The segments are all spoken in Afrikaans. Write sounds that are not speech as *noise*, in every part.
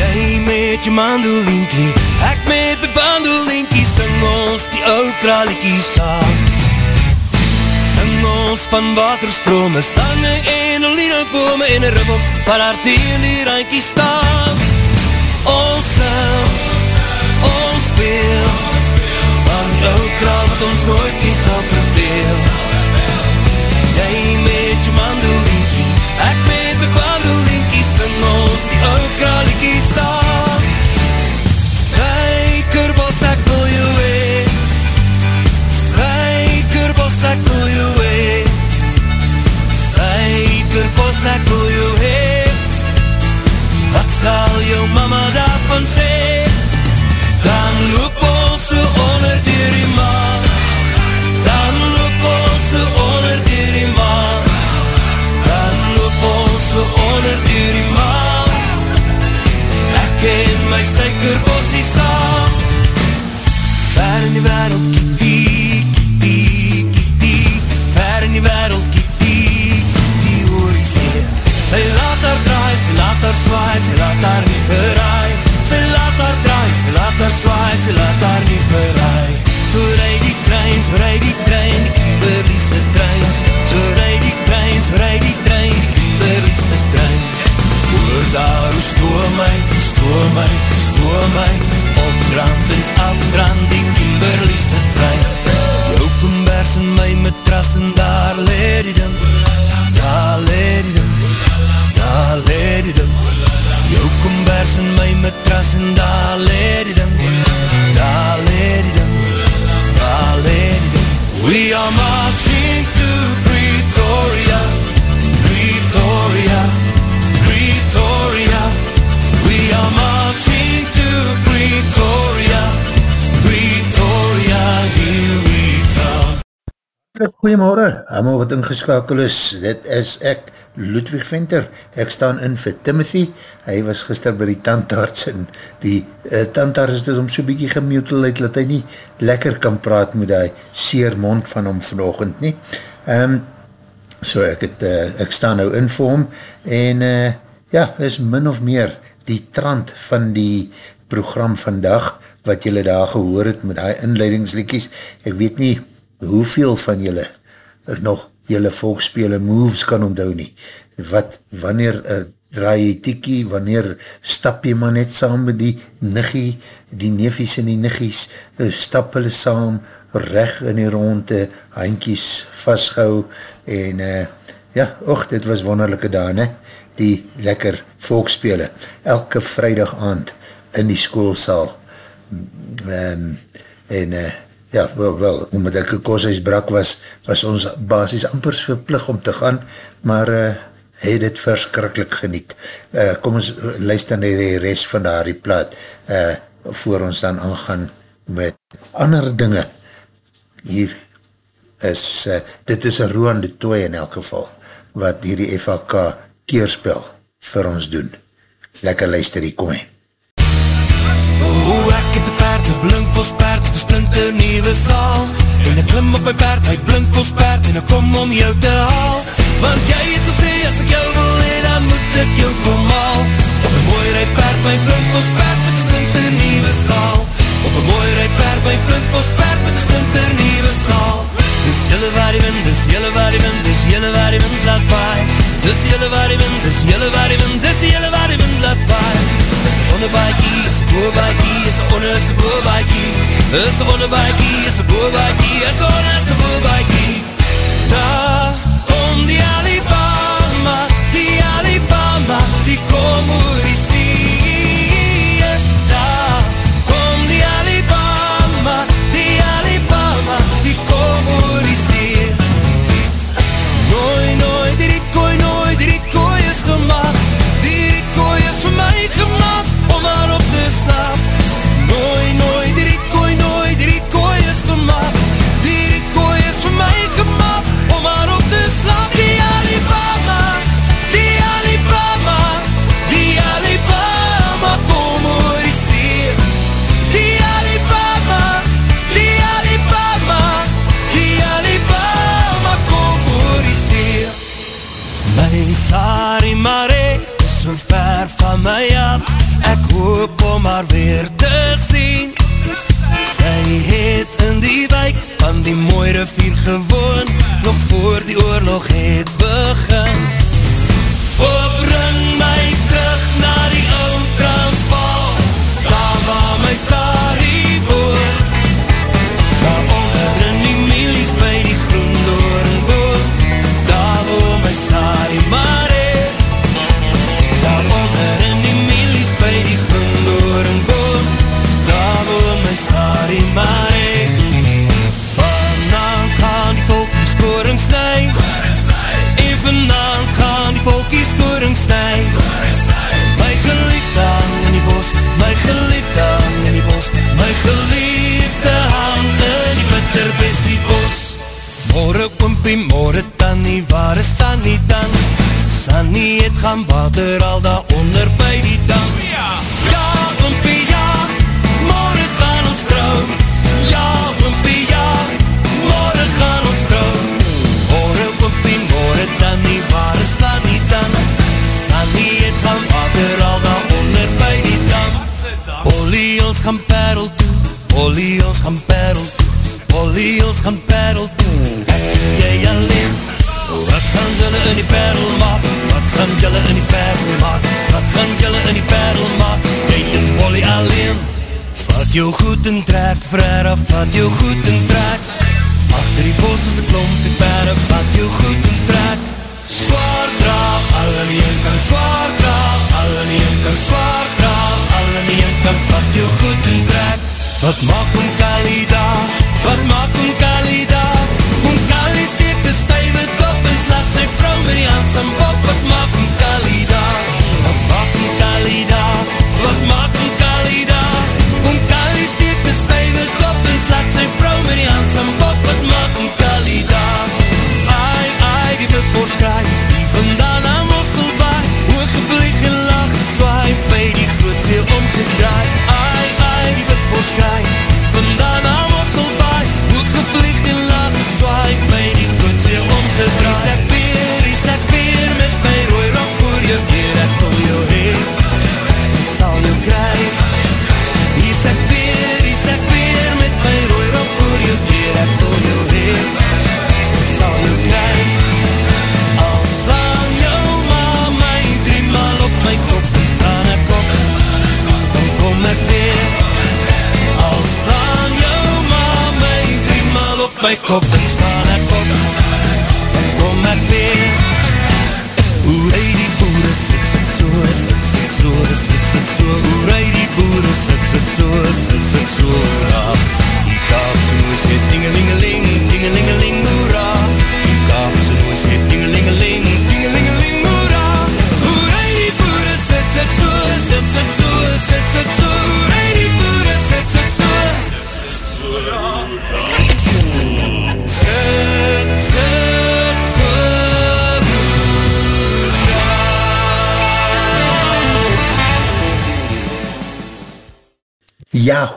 Jy met jou mandolinkie Ek met my bandolinkie Sing ons die ou kraliekie saam Sing ons van waterstrome Sange en olina bome En een ribbel waar haar teen die rankie staan. Ons sing Ons speel Van die ou kraal wat ons nooit nie sal verveel Jy met jou mandolinkie Ek met ou kraliekie saam. Suikerbos ek wil jou hee Suikerbos ek wil jou hee Suikerbos ek wil jou hee Wat sal jou mama daarvan sê in die wereld kiepie, kiepie, kiepie Ver in die wereld kiepie, die oor die see Sy laat haar draai, sy laat haar swaai, sy laat haar nie verraai Sy laat haar draai, sy laat haar swaai, sy laat haar nie verraai So rijd die trein, so rijd die trein, die kinderliese trein So rijd die trein, so rijd die trein, die kinderliese trein Hoor daar hoe stoom my, stoom my, stoom my Opbrand en afbrand die kinderliese trein Jou kombers in my matras en daar leer die ding. Daar leer die ding, daar leer die ding. Jou kombers in my matras en daar leer die ding. Daar leer die ding, daar leer die ding. We are marching to Pretoria. Pretoria. Pretoria. We are marching to Pretoria Goeiemorgen, allemaal wat ingeskakel is, dit is ek, Ludwig Venter, ek staan in vir Timothy, hy was gister by die tandarts en die uh, tandarts het om so bykie gemutel uit, dat hy nie lekker kan praat met die seer mond van hom vanochtend nie. Um, so ek, het, uh, ek staan nou in vir hom en uh, ja, is min of meer die trant van die program vandag, wat jylle daar gehoor het met die inleidingslikies, ek weet nie hoeveel van jylle nog jylle volkspele moves kan onthou nie. Wat, wanneer uh, draai jy tiekie, wanneer stap jy maar net saam met die niggie, die neefies en die niggies, uh, stap hulle saam, recht in die ronde, handkies vastgehou, en uh, ja, och, dit was wonderlijke daan, he? die lekker volkspele, elke vrijdag aand in die schoolsaal, um, en uh, ja, wel, wel, omdat ek een koshuisbrak was, was ons basis ampers verplig om te gaan, maar uh, het het verskrikkelijk geniet. Uh, kom ons luister na die rest van daar die plaat, uh, voor ons dan aangaan met ander dinge. Hier is, uh, dit is een Roan de Toy in elk geval, wat hier die FHK keerspel vir ons doen. Lekker luister die, kom hy. Oeh, ek het paard, een blinkvos paard, het is splinter nieuwe saal. En ek klim op my paard, hy blinkvos paard, en ek kom om jou te haal. Want jy het gesê, as ek jou wil hee, dan moet ek jou kom haal. Op een mooi rijd paard, my blinkvos paard, met een splinter nieuwe saal. Op een mooi rijd paard, my blinkvos paard, met een splinter nieuwe saal. Dis jylle waar die wind, dis jylle waar die wind, dis jylle waar die wind laat waai. Dis jylle waar die wind, dis jylle waar die wind, dis jylle waar die wind laat waai. Is een onderbaakie, is een boerbaakie, is een onderste boerbaakie. Is een onderbaakie, is een boerbaakie, is een onderste boerbaakie. Daar kom die Alibama, die Alibama, die kom oor die hoop om haar weer te sien Sy het in die wijk van die mooie rivier gewoon Nog voor die oorlog het begin het gaan water al daar onder by die dam. Ja, oompie, ja, morgen gaan ons trouw Ja, oompie, ja, morgen gaan ons trouw Morgen oompie, morgen tannie, waar is Sannie dan? Sannie het gaan water al daar onder by die dam. Ollie, ons gaan perl toe. Ollie, ons gaan perl toe. Ollie, ons gaan perl toe. Ek en jy alleen Wat gaan julle in die perl maak? Wat gaan julle in die perl maak? Wat gaan julle in die perl maak? Jy en Ollie alleen Vat jou goed en trek, Frera, vat jou goed en trek Achter die bos is een klomp die perre, vat jou goed en trek Zwaar dra, al in die een kant zwaar dra Al in die een kant zwaar dra Al in die een kant vat jou goed en trek Wat maak om Kalida? Wat met die hand zijn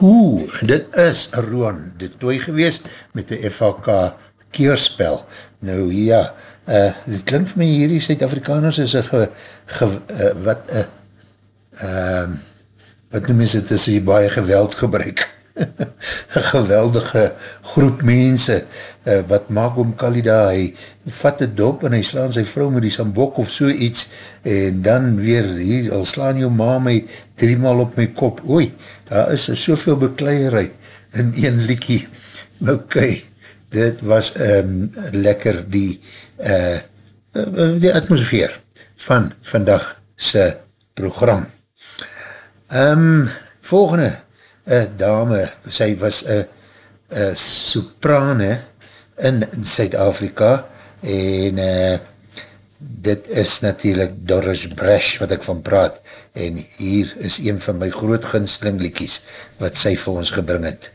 Yahoo, dit is Roan de Tooi gewees met die FHK keerspel. Nou ja, uh, dit klink vir my hierdie Suid-Afrikaners is een ge, ge, uh, wat, uh, uh, wat noem is het, is hier baie geweld gebruik. *laughs* geweldige groep mense, uh, wat maak om Kalida, hy vat het dop en hy slaan sy vrou met die sambok of so iets, en dan weer, hier, al slaan jou ma my driemaal op my kop, oei, daar is soveel bekleierij in een liekie, ok, dit was um, lekker die, uh, die atmosfeer van vandag sy program. Um, volgende, een dame, sy was een soprane in Suid-Afrika en uh, dit is natuurlijk Doris Bresch wat ek van praat en hier is een van my groot gunsteling liekies wat sy vir ons gebring het.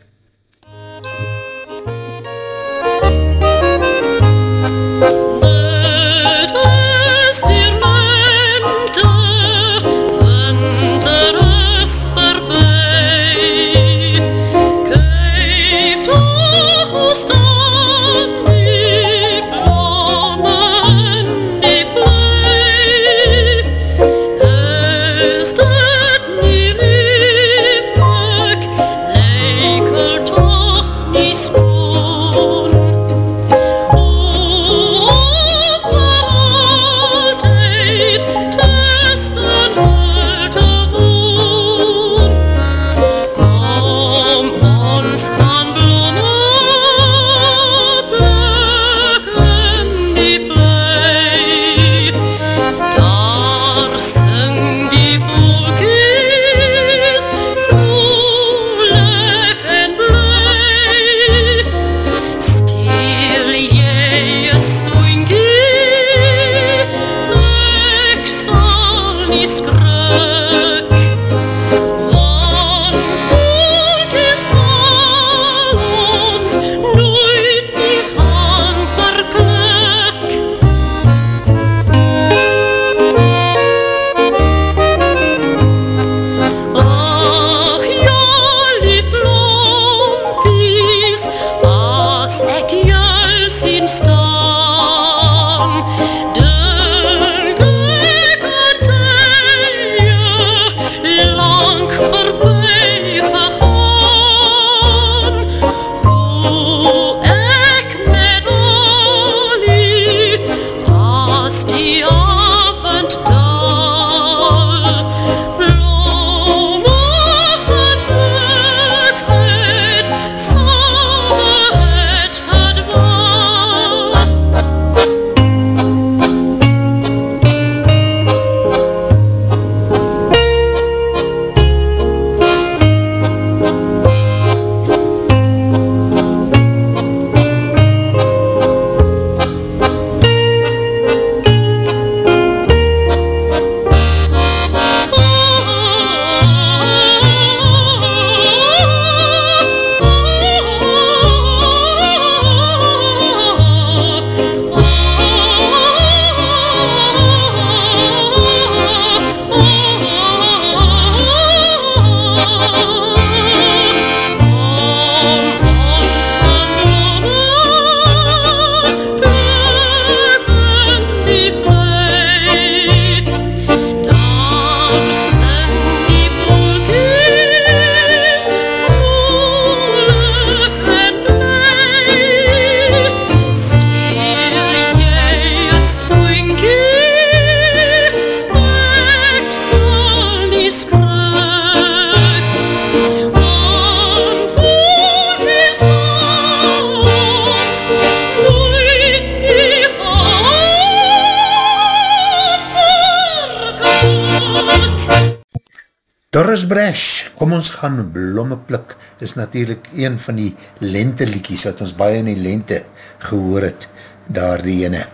Brash, kom ons gaan blomme plik, is natuurlijk een van die lenteliekies wat ons baie in die lente gehoor het, daar die ene.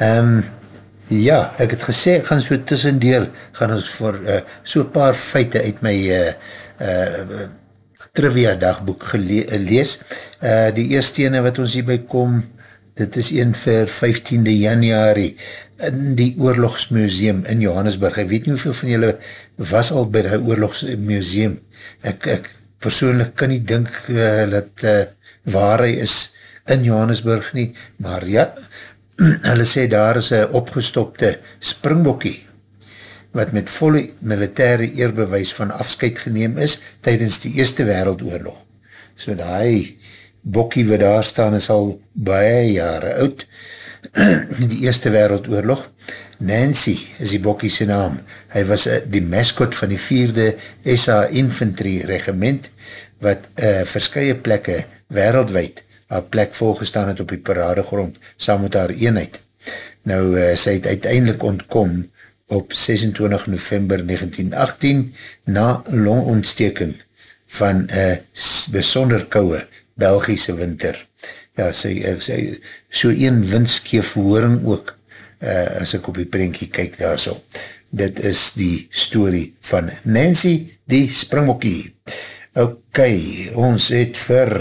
Um, ja, ek het gesê, ek gaan so tussendeel, gaan ons voor uh, so paar feite uit my uh, uh, trivia dagboek gelees. Uh, die eerste ene wat ons hierby kom, dit is een vir 15de januari, in die oorlogsmuseum in Johannesburg. Ek weet nie hoeveel van julle was al by die oorlogsmuseum. Ek, ek persoonlijk kan nie dink uh, dat uh, waar hy is in Johannesburg nie, maar ja, *clears throat* hulle sê daar is een opgestopte springbokkie wat met volle militaire eerbewijs van afscheid geneem is tydens die Eerste Wereldoorlog. So die bokkie wat daar staan is al baie jare oud, *clears throat* die Eerste Wereldoorlog. Nancy is die bokkie sy naam. Hy was uh, die mascot van die vierde SA Infantry regiment wat uh, verskye plekke wereldwijd haar plek volgestaan het op die paradegrond saam met haar eenheid. Nou, uh, sy het uiteindelik ontkom op 26 november 1918 na longontsteking van een besonder kouwe Belgische winter ja, sy, sy so een windskeef horing ook, uh, as ek op die prentjie kyk daar so. Dit is die story van Nancy, die springbokkie. Ok, ons het vir,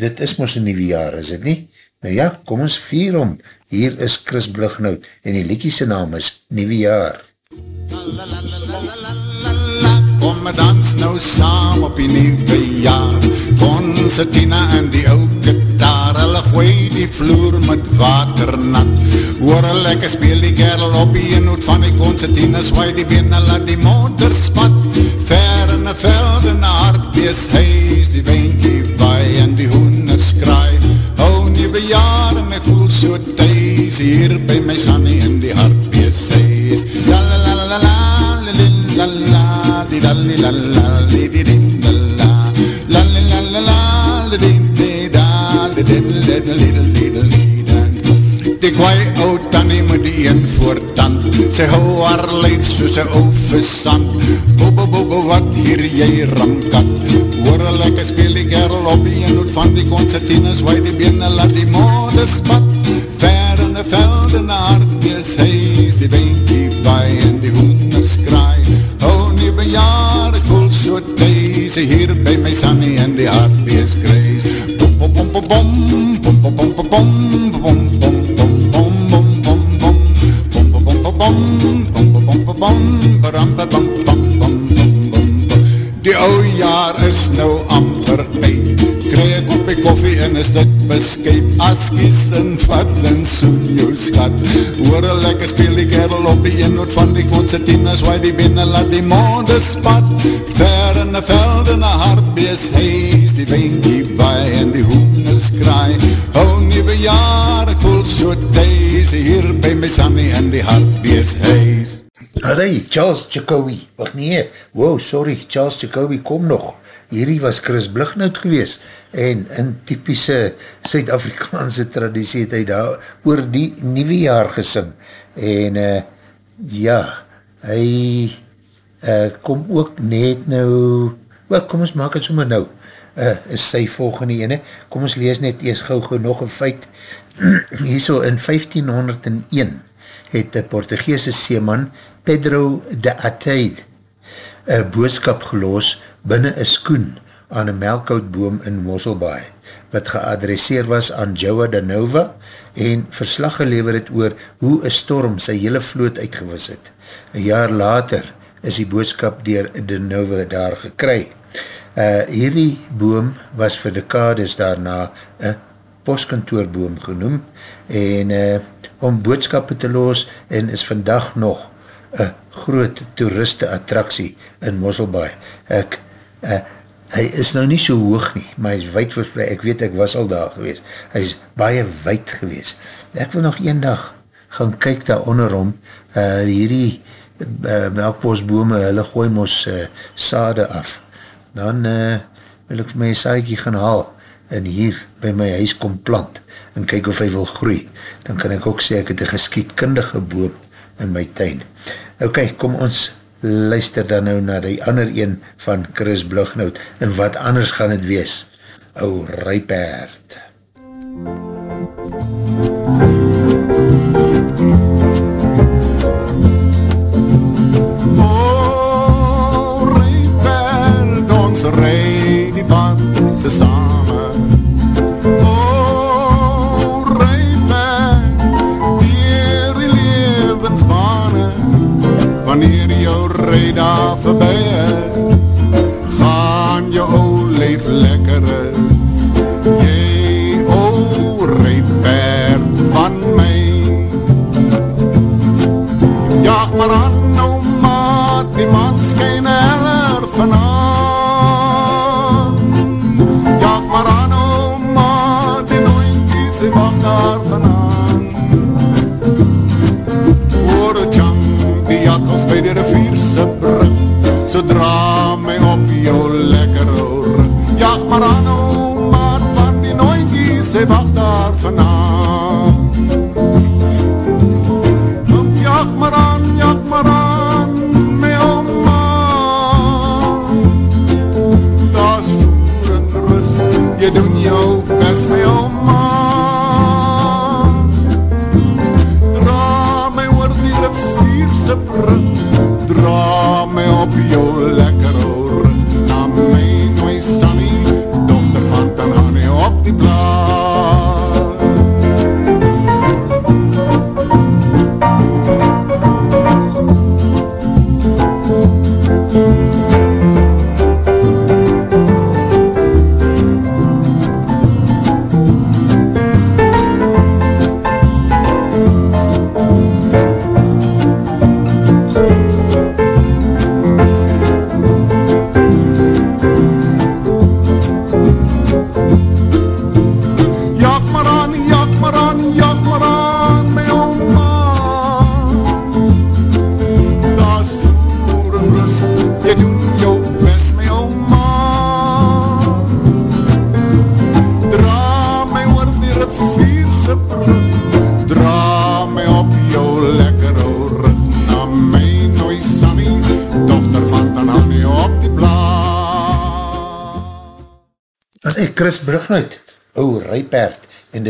dit is ons een nieuwe jaar, is het nie? Nou ja, kom ons vier om. Hier is Chris Blugnout en die liekiese naam is Nieuwe Jaar. La, la, la, kom dans nou saam op die nieuwe jaar Concertina en die ouke maar hulle gooi die vloer met water nat. Oor een lekker speel die kerel op die inhoed van die concertina, swaai die bene, laat die motor spat. Ver in die veld en die hartbees huis, die wijnkie baai en die hoenders kraai. Hou nie bejaar en ek voel so thuis, hier by my sannie in die hartbees huis. La la la la la, li li la la, li la li la la, li li li. Die kwaai oud tannie moet die een voortand. Sy hou haar leid soos sy oufesand Bo bo bo bo wat hier jy ramkat. Hoor een lekker speel die kerel op die een hoed van die concertines Waai die benen laat die mode spat. Ver in die veld en hartjes huis Die beentje baai en die hoenders kraai Hou nieuwe jaar, ek voel so thuis Hier by my Sunny in die hartbees kruis Die ou jaar is nou amper uit. Kry ek op die koffie en een stuk beskuit Askies en vat en soen jou skat. Hoor een lekker speel die kerel op die eenhoed van die concertinas Waai die binnen laat die monde spat. Ver in die veld en die hartbees huis Die wijnkie waai en hoenders kraai. Hou nieuwe jaar, ek voel so thuis Hier by my Sunny in die hartbees huis. As hy, Charles Jacobi, wacht nie, wow, sorry, Charles Jacobi, kom nog, hierdie was Chris Blugnout gewees, en in typische Suid-Afrikaanse traditie het hy daar oor die nieuwe jaar gesing, en uh, ja, hy uh, kom ook net nou, well, kom ons maak het sommer nou, uh, is sy volgende ene, kom ons lees net eers gauw gauw nog een feit, *clears throat* hier so in 1501 het die Portugese seeman Pedro de Ateid een boodskap geloos binnen een skoen aan een melkoutboom in Mosselbaai, wat geadresseer was aan Joa de Nova en verslag gelever het oor hoe een storm sy hele vloot uitgewis het. Een jaar later is die boodskap dier de Nova daar gekry. Uh, hierdie boom was vir dekades daarna een postkantoorboom genoem en uh, om boodskappe te loos en is vandag nog een groot toeriste attractie in Mosselbaai. Ek, uh, hy is nou nie so hoog nie, maar hy is wijd verspreid, ek weet ek was al daar gewees, hy is baie wijd gewees. Ek wil nog een dag gaan kyk daar onderom, uh, hierdie uh, melkbosbome, hulle gooi mos uh, sade af, dan uh, wil ek my saaikie gaan haal, en hier by my huis kom plant, en kyk of hy wil groei, dan kan ek ook sê, ek het een geskietkundige boom in my tuin. Ok, kom ons luister dan nou na die ander een van Chris Blugnout, en wat anders gaan het wees? O, Rijpaard. O,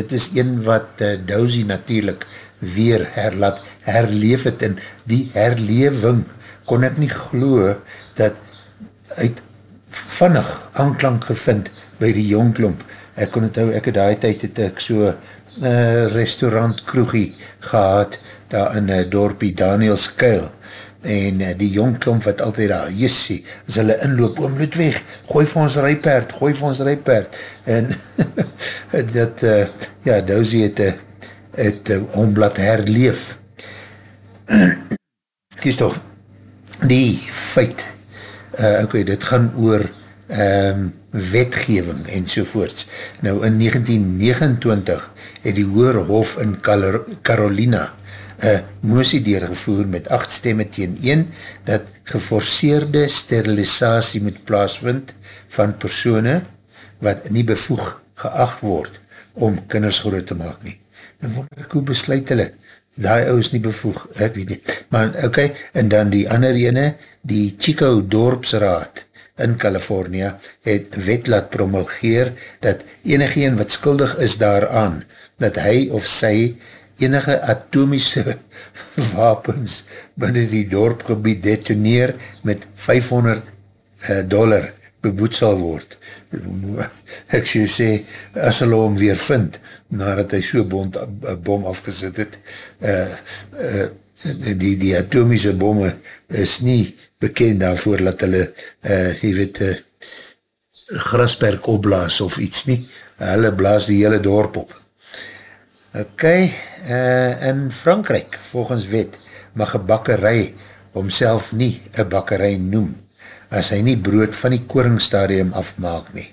dit is een wat uh, Dousie natuurlijk weer herlaat, herleef het, en die herleving kon ek nie glo dat uit vannig aanklank gevind by die jongklomp. Ek kon het hou, ek het daai tyd het ek so uh, restaurant kroegie gehad, daar in uh, dorpie Daniel Skuil, en uh, die jongklomp wat altyd daar, jessie, as hulle inloop, oom Ludwig, gooi vir ons rijpaard, gooi vir ons rijpaard, en *laughs* dat, uh, ja, Dousie het, uh, het omblad herleef. *clears throat* Kies toch, die feit, uh, ok, dit gaan oor um, wetgeving en sovoorts. Nou in 1929 het die Hoër Hof in Carolina een moesie deurgevoer met acht stemme teen 1 dat geforceerde sterilisatie moet plaasvind van persone wat nie bevoeg geacht word om kinders groot te maak nie. Nou wonder ek hoe besluit hulle, die ou is nie bevoeg, ek weet nie. Maar oké, okay, en dan die ander ene, die Chico Dorpsraad in California het wet laat promulgeer dat enigeen wat skuldig is daaraan, dat hy of sy enige atomische *laughs* wapens binnen die dorpgebied detoneer met 500 uh, dollar beboet sal word. *laughs* Ek sê sê, as hulle hom weer vind, nadat hy so bond, uh, bom afgesit het, uh, uh, die, die atomische bomme is nie bekend daarvoor dat hulle, uh, jy weet, uh, grasperk opblaas of iets nie. Hulle blaas die hele dorp op. Ok, uh, in Frankrijk, volgens wet, mag een bakkerij homself nie een bakkerij noem, as hy nie brood van die koringstadium afmaak nie.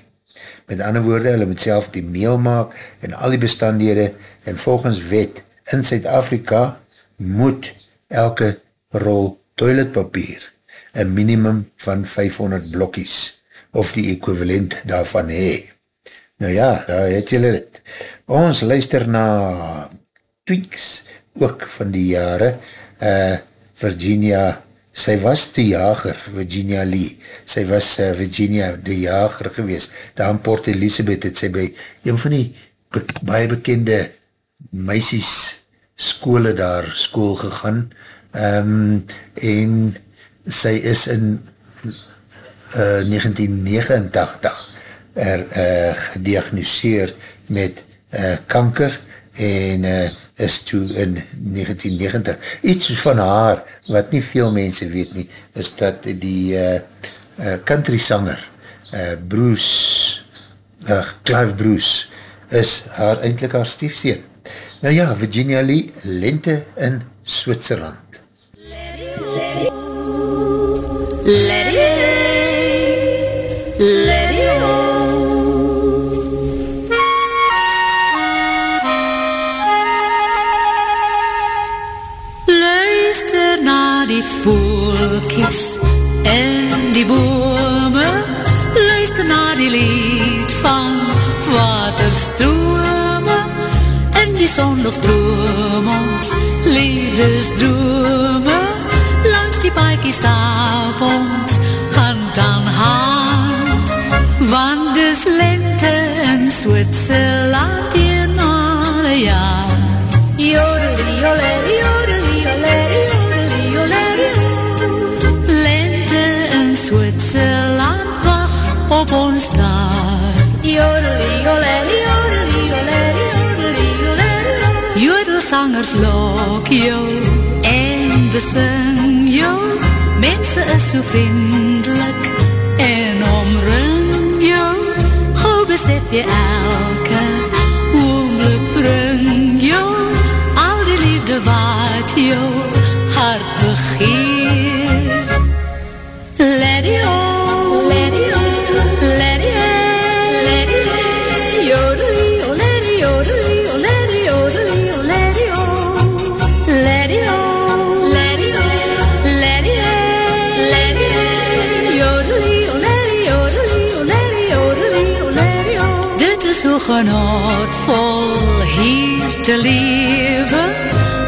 Met ander woorde, hulle moet self die meel maak en al die bestanddele en volgens wet in Zuid-Afrika moet elke rol toiletpapier een minimum van 500 blokkies of die equivalent daarvan hee. Nou ja, daar het julle dit. Ons luister na Tweaks, ook van die jare, uh, Virginia sy was die jager, Virginia Lee, sy was uh, Virginia die jager gewees, daar in Port Elizabeth het sy by een van die be baie bekende meisies skole daar school gegaan, um, en sy is in uh, 1989 er uh, gediagnoseer met uh, kanker en uh, is toe in 1990. Iets van haar, wat nie veel mense weet nie, is dat die uh, uh, country sanger uh, Bruce, uh, Clive Bruce, is haar eindelijk haar stiefsteen. Nou ja, Virginia Lee, lente in Switserland. Let it, it, let it, let it, voelkies en die bome luister na die lied van waterstrome en die son nog droom ons liefdesdrome langs die paaikie stap ons hand aan hand. Want lente in Switserland Jodelsangers lok jou en besing jou. Mense is so vriendelik en omring jou. Gou besef jy elke oomlik bring jou. Al die liefde wat jou te leven,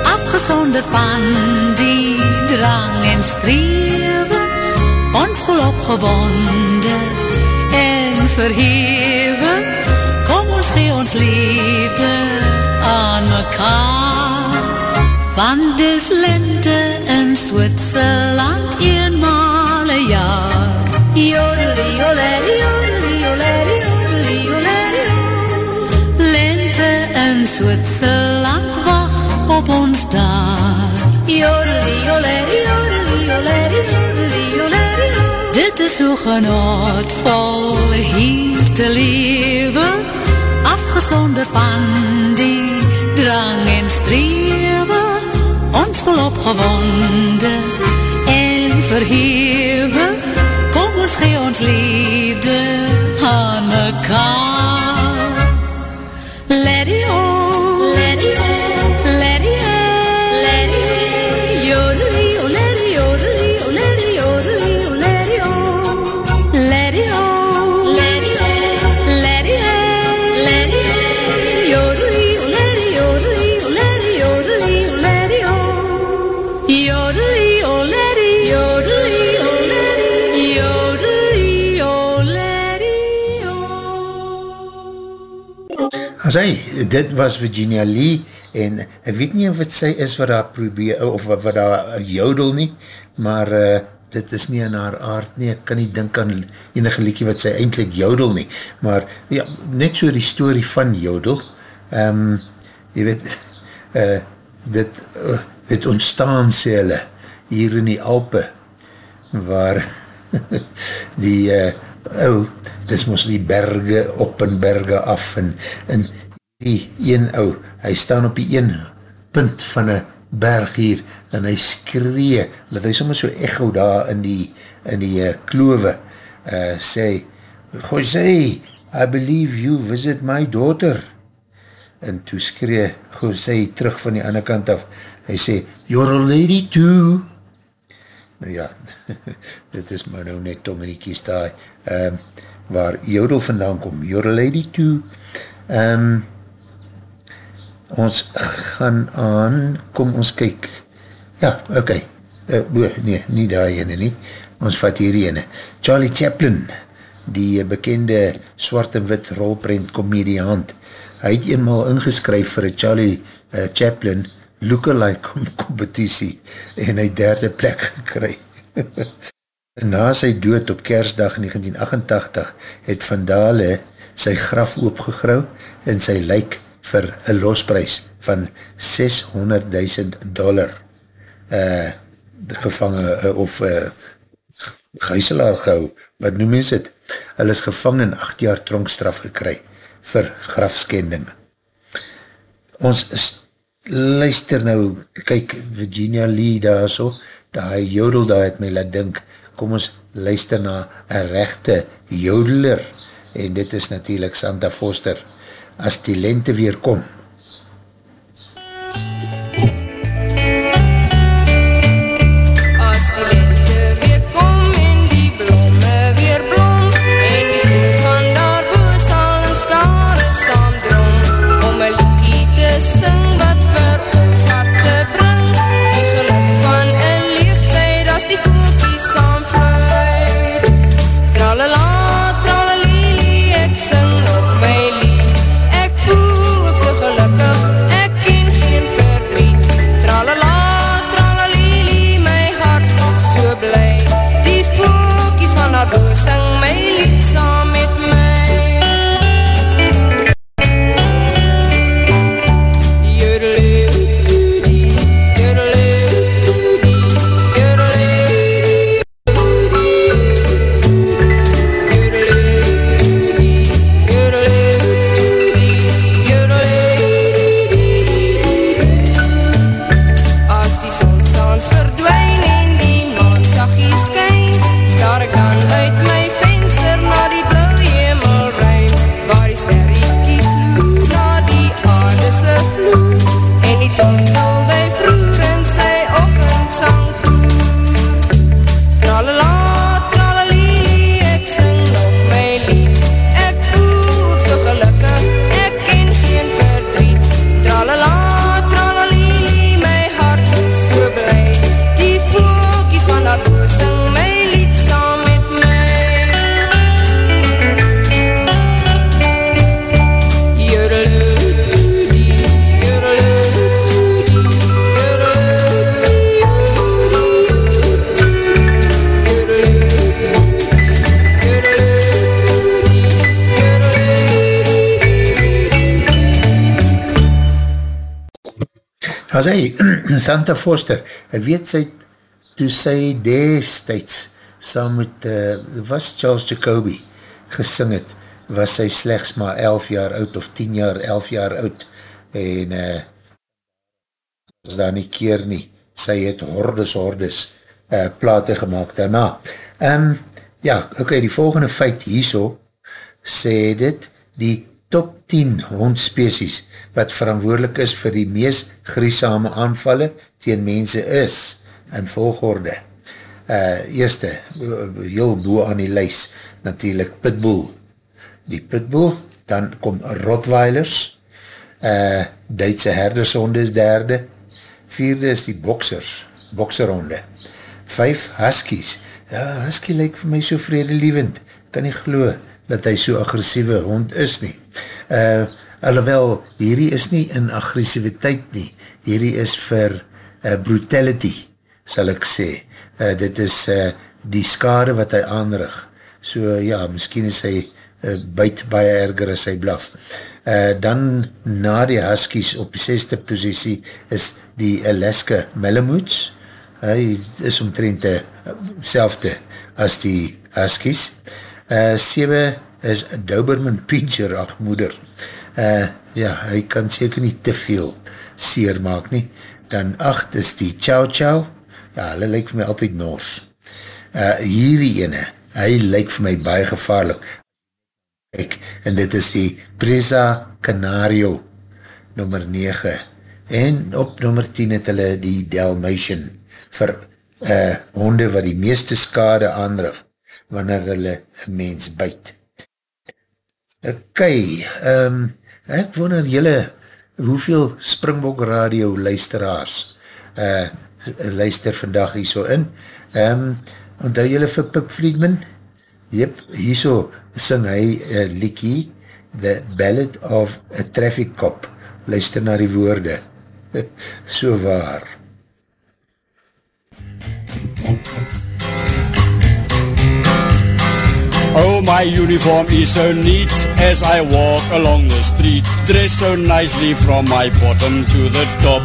afgezonder van die drang en streven, ons vol opgewonden en verheven, kom ons gee ons liefde aan mekaar, want dis lente in Switserland daar. Jodeli, jodeli, jodeli, jodeli, jodeli, Dit is so genotvol hier te leven, afgezonder van die drang en streven, ons vol opgewonde en verheven, kom ons gee ons liefde aan mekaar. Let it As hy, dit was Virginia Lee en ek weet nie of het sy is wat daar probeer, of wat, wat daar jodel nie, maar uh, dit is nie in haar aard nie, ek kan nie dink aan enige liekie wat sy eindelijk jodel nie, maar ja, net so die story van jodel, um, jy weet, uh, *laughs* dit uh, het ontstaan sê hulle, hier in die Alpe, waar *laughs* die uh, ou, dis moes die berge op en berge af en, en die een ou, hy staan op die een punt van een berg hier en hy skree, dat hy soms so echo daar in die, in die uh, klove uh, sê, Jose, I believe you visit my daughter. En toe skree Jose terug van die ander kant af, hy sê, you're a lady too. Nou ja, *laughs* dit is maar nou net om in die kies daar, um, waar jodel vandaan kom, you're a lady too. Um, ons gaan aan, kom ons kyk, ja, ok, uh, nee, nie die ene nie, ons vat hier ene. Charlie Chaplin, die bekende zwart en wit rolprint komediant, hy het eenmaal ingeskryf vir Charlie uh, Chaplin lookalike *laughs* competitie en hy derde plek gekry. *laughs* Na sy dood op kersdag 1988 het Van Dale sy graf oopgegrou en sy lijk vir een losprys van 600.000 dollar uh, gevangen uh, of uh, geiselaar gehou, wat noem mens het? Hulle is gevangen 8 jaar tronkstraf gekry vir grafskending. Ons luister nou, kyk Virginia Lee daar so, hy jodel daar het my laat dink, kom ons luister na een rechte jodeler, en dit is natuurlijk Santa Foster, as die lente weer kom. As hy, *clears throat* Santa Foster, hy weet sy, toe sy destijds, saam met, uh, was Charles Jacobi, gesing het, was sy slechts maar 11 jaar oud, of 10 jaar, 11 jaar oud, en, uh, was daar nie keer nie, sy het hordes, hordes, uh, plate gemaakt daarna. Um, ja, ok, die volgende feit hierso, sê dit, die top 10 hondspecies wat verantwoordelik is vir die mees griesame aanvalle teen mense is in volgorde. Uh, eerste, heel boe aan die lys, natuurlijk Pitbull. Die Pitbull, dan kom Rottweilers, uh, Duitse herdershonde is derde, vierde is die boksers, bokserhonde. Vijf, Huskies. Ja, Husky lyk vir my so vredelievend, kan nie geloo, dat hy so agressieve hond is nie. Uh, alhoewel, hierdie is nie in agressiviteit nie, hierdie is vir uh, brutality, sal ek sê. Uh, dit is uh, die skade wat hy aanrig. So ja, miskien is hy uh, buit baie erger as hy blaf. Uh, dan na die Huskies op die zesde posiesie is die Alaska Malamoots. Hy is omtrent die selfde as die Huskies. Uh, 7 is Doberman Pinscher, ach moeder. Uh, ja, hy kan seker nie te veel seer maak nie. Dan 8 is die Chow Chow. Ja, hulle lyk vir my altyd nors. Uh, hierdie ene, hy lyk vir my baie gevaarlik. Kijk, en dit is die Presa Canario, nummer 9. En op nummer 10 het hulle die Dalmatian vir uh, honde wat die meeste skade aanrig wanneer hulle een mens byt. Ok, um, ek wonder julle, hoeveel Springbok Radio luisteraars uh, luister vandag hier so in. Um, onthou jylle vir Pip Friedman? Jep, hier so sing hy uh, Likie, The Ballad of a Traffic Cop. Luister na die woorde. *laughs* so waar. Oh, my uniform is so neat as I walk along the street, dressed so nicely from my bottom to the top.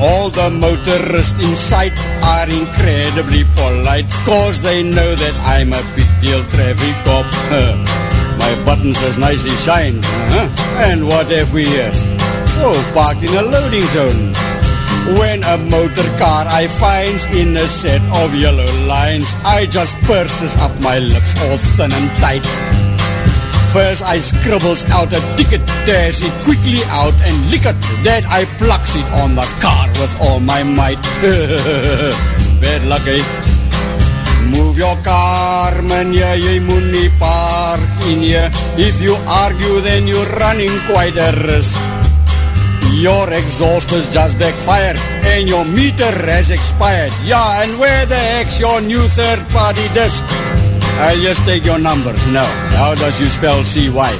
All the motorists in sight are incredibly polite, cause they know that I'm a big deal traffic cop. my buttons as nicely shined, huh? and what have we here? Oh, parked in a loading zone. When a motor car I finds in a set of yellow lines, I just purses up my lips all thin and tight. First I scribbles out a ticket, tears it quickly out and lick it. Then I plucks it on the car with all my might. *laughs* Bad luck, eh? Move your car, yeah, jy moet nie park in here. If you argue, then you're running quite a risk. Your exhaust is just backfired and your meter has expired. Yeah, and where the heck's your new third party disc? I just take your numbers. No. How does you spell CY?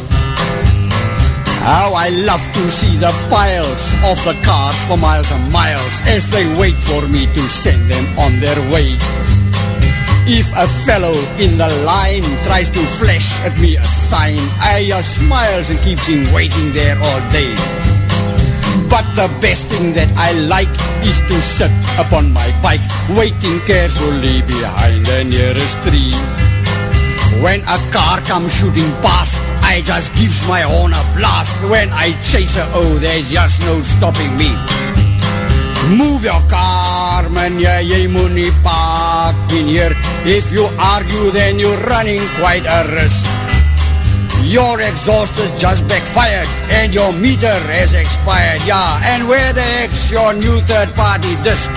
How I love to see the piles of the cars for miles and miles as they wait for me to send them on their way. If a fellow in the line tries to flash at me a sign, I just smiles and keeps him waiting there all day. But the best thing that I like is to sit upon my bike, waiting carefully behind the nearest tree. When a car comes shooting past, I just gives my horn a blast. When I chase her, oh, there's just no stopping me. Move your car, man, yeah, jy moet nie park in here. If you argue, then you're running quite a risk. Your exhaust is just backfired and your meter has expired, yeah. And where the heck's your new third party disc?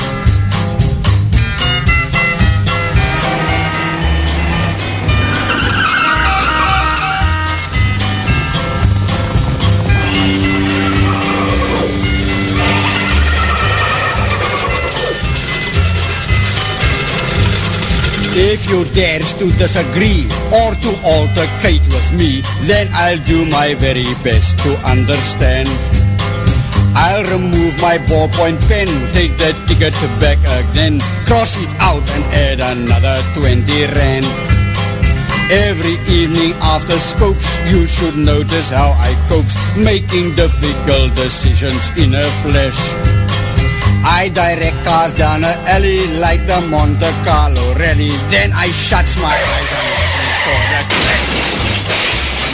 If you dares to disagree or to altercate with me, then I'll do my very best to understand. I'll remove my ballpoint pen, take the ticket back again, cross it out and add another 20 rand. Every evening after scopes, you should notice how I copes, making difficult decisions in a flash. I direct cars down a alley like the Monte Carlo rally. Then I shut my eyes and listens for the crash.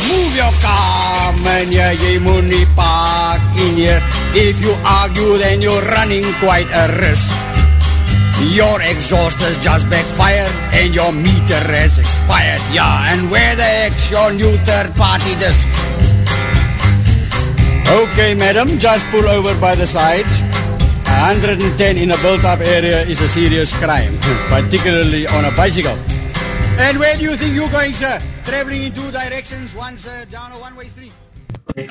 Move your car, man, yeah, moet nie park in here. If you argue, then you're running quite a risk. Your exhaust is just backfired and your meter has expired. Yeah, and where the heck's your new third party disc? Okay, madam, just pull over by the side. 110 in a built-up area is a serious crime, particularly on a bicycle. And where do you think you're going, sir? Traveling in two directions, once uh, down a one-way street.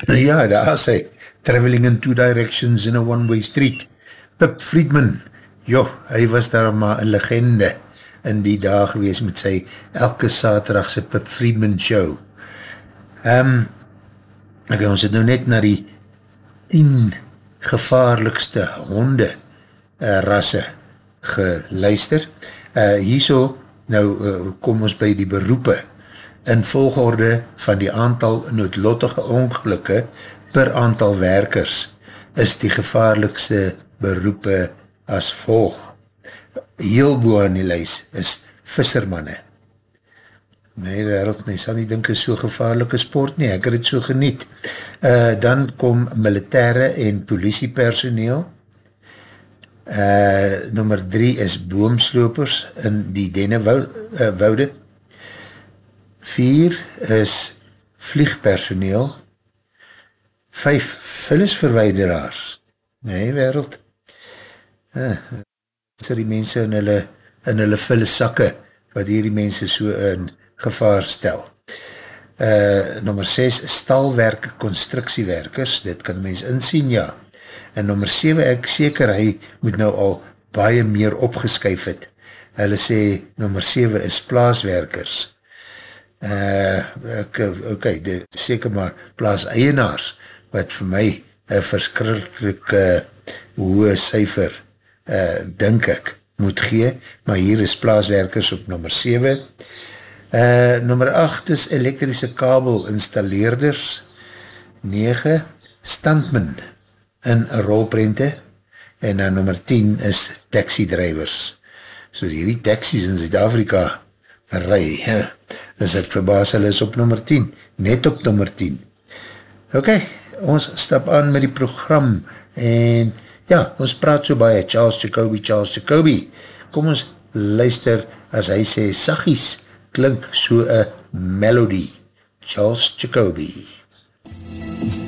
Ja, daar is hy. Traveling in two directions in a one-way street. Pip Friedman, joh, hy was daar maar een legende in die dag gewees met sy elke saterdagse Pip Friedman show. Um, ok, ons het nou net na die 10 gevaarlikste honde uh, rasse geluister. Uh, hierso, nou uh, kom ons by die beroepe in volgorde van die aantal noodlottige ongelukke per aantal werkers is die gevaarlikste beroepe as volg. Heel boe aan die lys is vissermanne. My wereld, my sal nie dink is so gevaarlike sport nie, ek het het so geniet. Uh, dan kom militaire en politiepersoneel. Uh, nummer drie is boomslopers in die dennewoude. Uh, vier is vliegpersoneel. Vijf vullisverweideraars. My wereld. Uh, is die mense in hulle, in hulle vullisakke, wat hier die mense so in gevaar stel. Uh, nummer 6, stalwerk, constructiewerkers, dit kan mens insien, ja. En nummer 7, ek seker, hy moet nou al baie meer opgeskyf het. Hulle sê, nummer 7 is plaaswerkers. Uh, ok, ok, seker maar plaas eienaars, wat vir my een verskrikkelike hoge cijfer, uh, denk ek, moet gee, maar hier is plaaswerkers op nummer 7. Uh, nummer 8 is elektrische kabel installeerders. 9, standman in rolprente. En dan nummer 10 is taxi drivers. So hierdie taxis in Zuid-Afrika rij, is ek verbaas, hulle is op nummer 10, net op nummer 10. Ok, ons stap aan met die program en ja, ons praat so baie, Charles Jacobi, Charles Jacobi. Kom ons luister as hy sê, sagies klink so a melody. Charles Jacobi. Sagies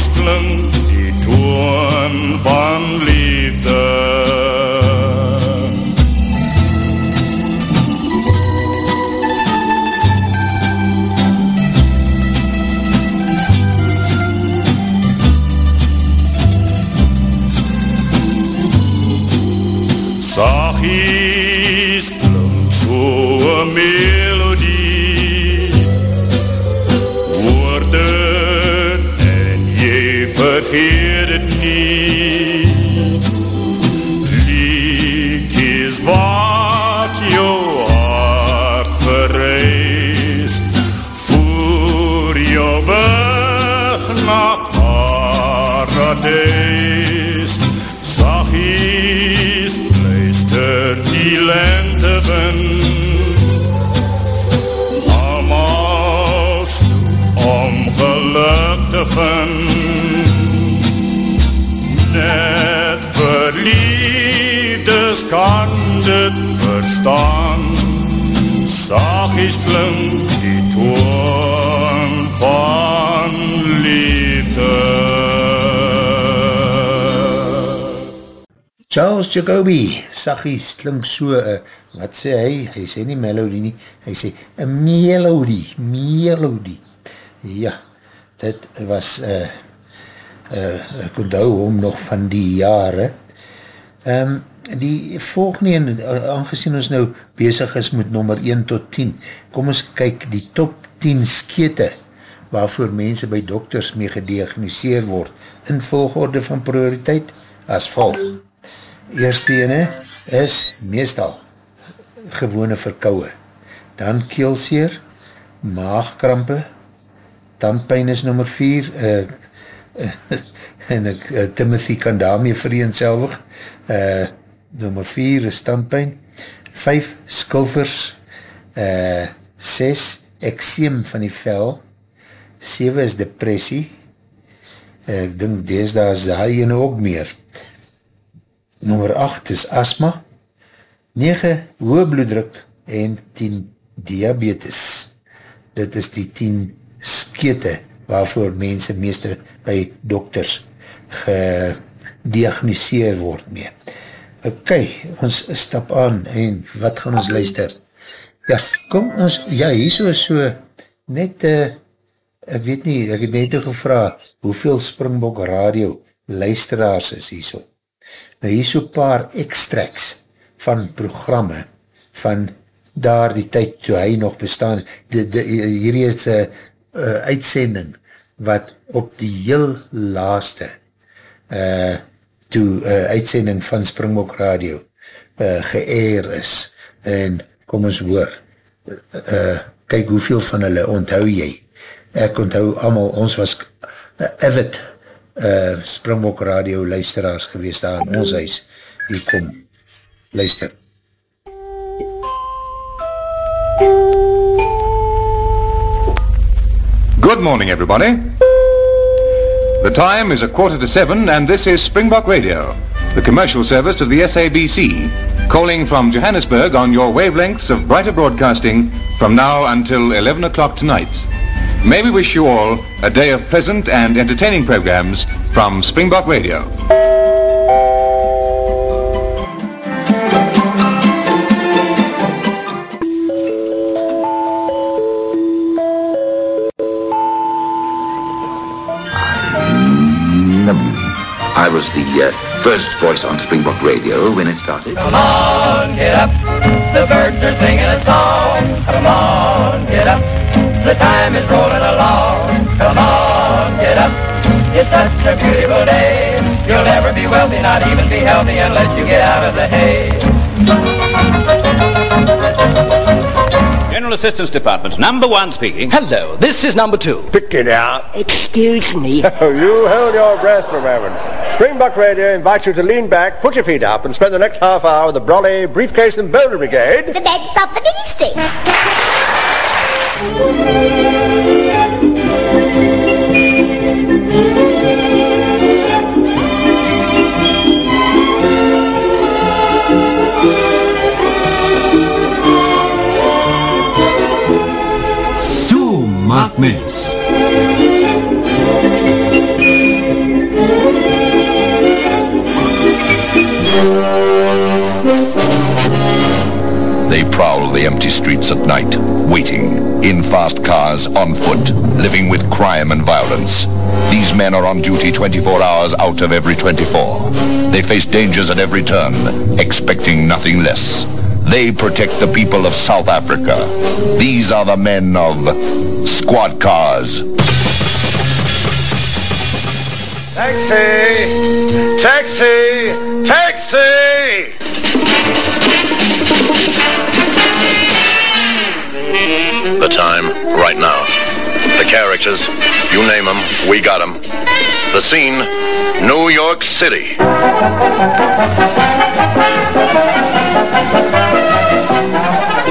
Sagies klink die toon van liefde. Sagies klink so a lente wind Almal soek om geluk te vind Net verliefdes kan dit verstaan. Sagies klink die toon van liefde. Charles Jacobi, sagies, klink so, uh, wat sê hy, hy sê nie melodie nie, hy sê a melodie, melodie. Ja, dit was, uh, uh, ek onthou hom nog van die jare. Um, die volgende, uh, aangezien ons nou bezig is met nummer 1 tot 10, kom ons kyk die top 10 skete waarvoor mense by dokters mee gediagnoseer word in volgorde van prioriteit as volg. Eerste ene is meestal gewone verkouwe. Dan keelseer, maagkrampe, tandpijn is nummer 4, uh, uh, en ek, uh, Timothy kan daarmee vereenselvig, uh, nummer 4 is tandpijn, 5 skilvers, uh, 6 ekseem van die vel, 7 is depressie, uh, ek dink dees daar ene ook meer, nummer 8 is asma, 9 hoge bloeddruk en 10 diabetes. Dit is die 10 skete waarvoor mense meester by dokters gediagnoseer word mee. Ok, ons stap aan en wat gaan ons luister? Ja, kom ons, ja, hier so so net, uh, ek weet nie, ek het net gevra, hoeveel Springbok radio luisteraars is hier so? Nou hier so paar extracts van programme van daar die tyd toe hy nog bestaan, die, die, hierdie is een uh, uitsending wat op die heel laaste uh, toe uh, uitsending van Springbok Radio uh, geëer is. En kom ons hoor uh, kyk hoeveel van hulle onthou jy. Ek onthou allemaal, ons was uh, avid uh, Springbok Radio luisteraars gewees daar in ons huis. Hier kom, luister Good morning everybody The time is a quarter to seven and this is Springbok Radio, the commercial service of the SABC, calling from Johannesburg on your wavelengths of brighter broadcasting from now until 11 o'clock tonight. May we wish you all a day of pleasant and entertaining programs from Springbok Radio. I was the uh, first voice on Springbok Radio when it started. Come on, get up. The birds are singing a song. Come on, get up. The time is rolling along. Come on, get up. It's such a beautiful day. You'll never be wealthy, not even be healthy unless you get out of the hay. General Assistance Department, number one speaking. Hello, this is number two. Pick it out. Excuse me. *laughs* you hold your breath for a moment. Springbok Radio invites you to lean back, put your feet up, and spend the next half hour with the Brolly Briefcase and Boulder Brigade. The beds of the ministry. So maak the empty streets at night, waiting, in fast cars, on foot, living with crime and violence. These men are on duty 24 hours out of every 24. They face dangers at every turn, expecting nothing less. They protect the people of South Africa. These are the men of squad cars. Taxi! Taxi! Taxi! Time, right now. The characters, you name them, we got them. The scene, New York City.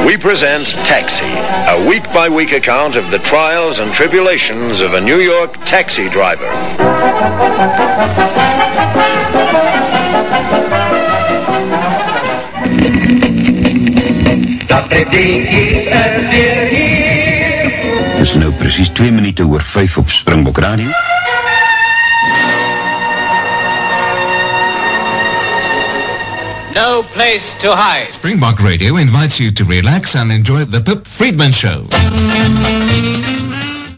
We present Taxi, a week-by-week account of the trials and tribulations of a New York taxi driver. Er weer hier. Het is nou precies twee minuten oor vijf op Springbok Radio. No place to hide. Springbok Radio invites you to relax and enjoy the Pip Friedman Show.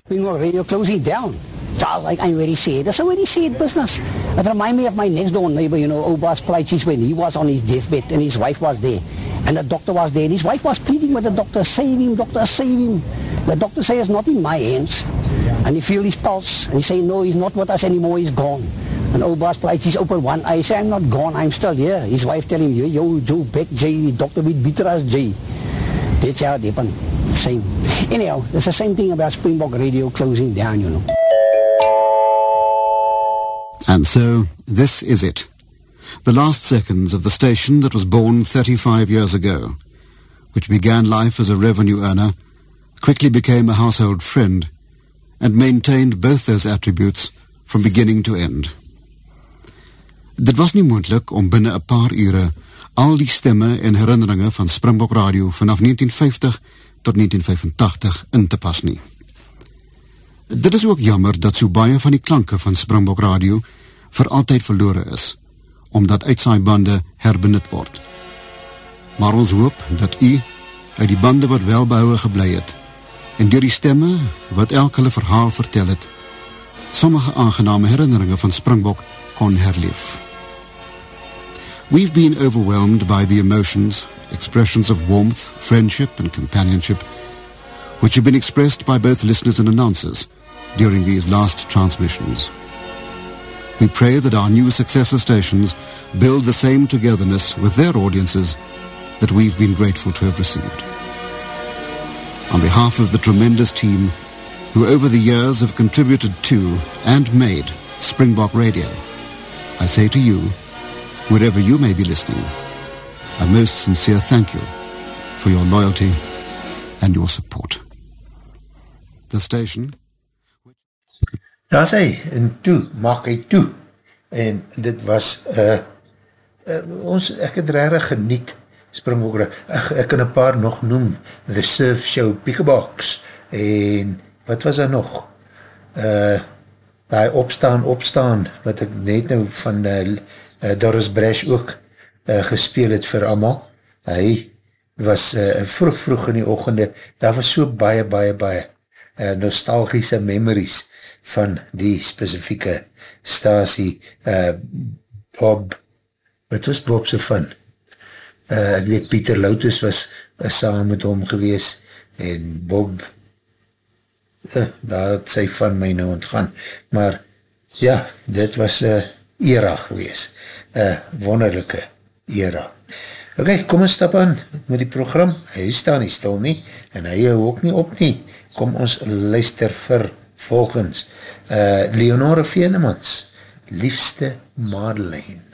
Springbok Radio closing down. Charles, like, I'm very sad. It's a very sad business. It reminds me of my next door neighbor, you know, Obas Pleichis, when he was on his deathbed and his wife was there. And the doctor was there. And his wife was pleading with the doctor, save him, doctor, save him. The doctor says, it's not in my hands. And he feel his pulse. And he say, no, he's not with us anymore, he's gone. And Obas Pleichis open one eye, say, I'm not gone, I'm still here. His wife tell him, yo, yo, Joe, back Jay, doctor with bitter as Jay. That's how it happened. Same. Anyhow, it's the same thing about Springbok Radio closing down, you know. And so, this is it. The last seconds of the station that was born 35 years ago, which began life as a revenue earner, quickly became a household friend, and maintained both those attributes from beginning to end. Dit was nie moendlik om binnen een paar ure al die stemme en herinneringe van Springbok Radio vanaf 1950 tot 1985 in te pas nie. Dit is ook jammer dat so baie van die klanke van Springbok Radio vir altyd verloore is, omdat uitsaaibande herbenut word. Maar ons hoop dat u uit die bande wat welbouwe geblei het, en door die stemme wat elk hulle verhaal vertel het, sommige aangename herinneringe van Springbok kon herleef. We've been overwhelmed by the emotions, expressions of warmth, friendship and companionship, which have been expressed by both listeners and announcers during these last transmissions. We pray that our new successor stations build the same togetherness with their audiences that we've been grateful to have received. On behalf of the tremendous team who over the years have contributed to and made Springbok Radio, I say to you, wherever you may be listening, a most sincere thank you for your loyalty and your support. The station... Daar sê, en toe, maak hy toe. En dit was, uh, uh, ons, ek het rarig geniet, Springbok, ek, ek kan een paar nog noem, The Surf Show Peekebox, en wat was daar nog? Uh, die opstaan, opstaan, wat ek net nou van uh, Doris Brash ook uh, gespeel het vir allemaal. Hy was uh, vroeg vroeg in die ochende, daar was so baie, baie, baie uh, nostalgische memories van die specifieke stasie uh, Bob, wat was Bob so van? Uh, ek weet Pieter Loutus was uh, saam met hom gewees en Bob uh, daar het sy van my nou ontgaan. Maar ja, dit was uh, era gewees uh, wonderlijke era. Ok, kom ons stap aan met die program, hy staan nie stil nie en hy hou ook nie op nie. Kom ons luister vir volgens uh, Leonore Venemans liefste Madeleine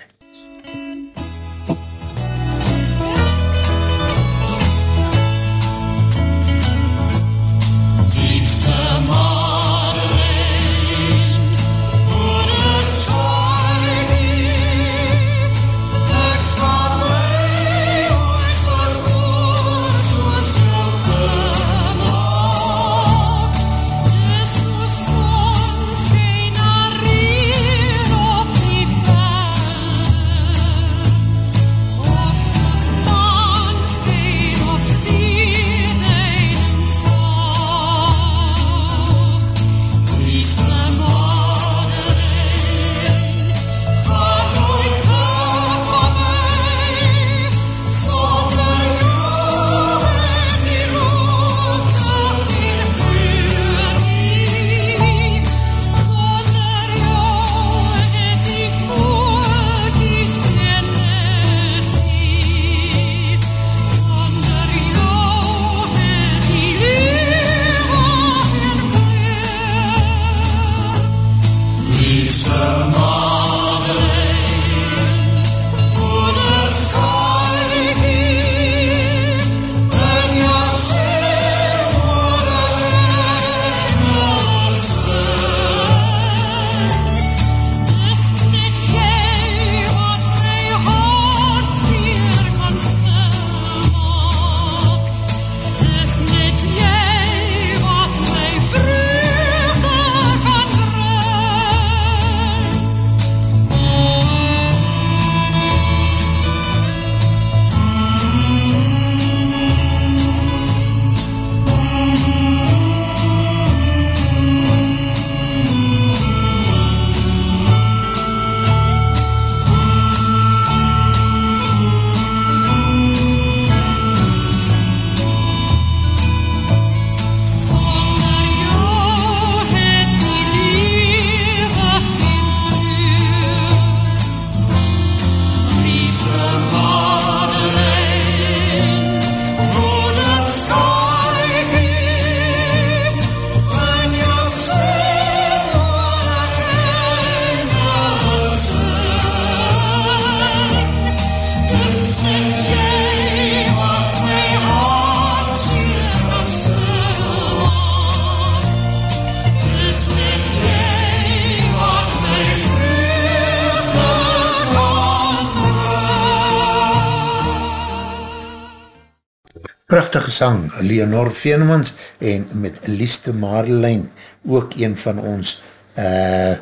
sang, Leonor Venemans en met liefste Marlijn, ook een van ons uh,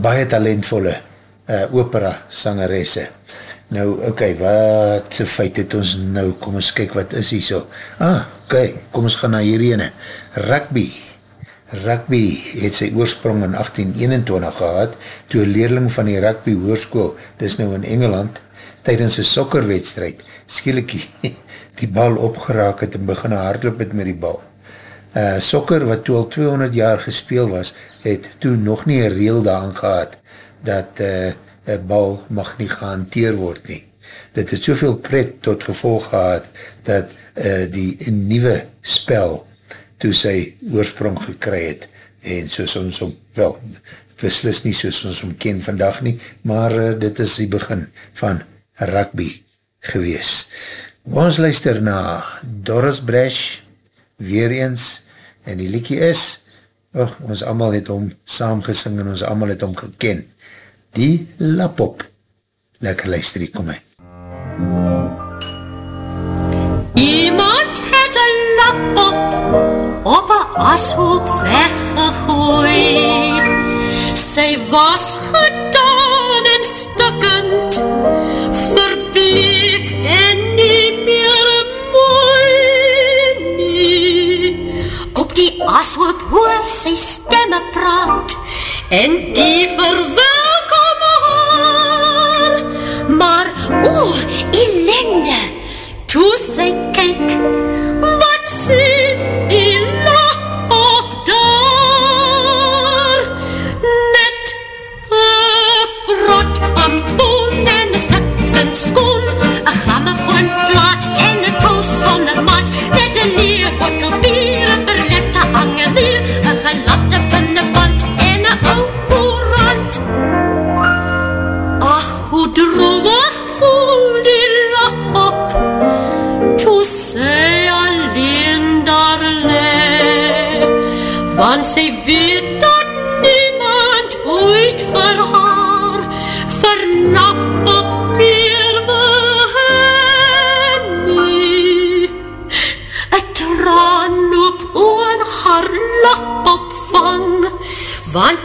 baie talentvolle uh, opera sangeresse. Nou, okay, wat se feit het ons nou, kom ons kyk wat is hier so. Ah, okay, kom ons gaan na hierdie ene. Rugby. Rugby het sy oorsprong in 1821 gehad, toe een leerling van die rugby hoorskoel, dis nou in Engeland, tydens een sokkerwedstrijd, skielikie, die bal opgeraak het en begin hardloop het met die bal. Uh, sokker wat toe al 200 jaar gespeel was, het toe nog nie een reel daan gehad dat uh, een bal mag nie gehanteer word nie. Dit het soveel pret tot gevolg gehad dat uh, die nieuwe spel toe sy oorsprong gekry het en soos ons om, wel, beslis nie soos ons om ken vandag nie, maar uh, dit is die begin van rugby gewees. Ons luister na Doris Bresch, weer eens, en die liekie is, oh, ons allemaal het om saamgesing en ons allemaal het om geken. Die lapop. Lekker luister, die kom my. Iemand het een lapop op een ashoop weggegooi. Sy was gedaan en stukkend, stemme praat en die verwelkom haar. Maar o, ellende, toe sy kyk, want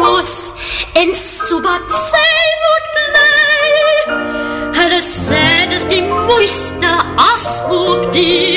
troos, en sobat sy moet bly. Hulle sê dis die mooiste ashoop die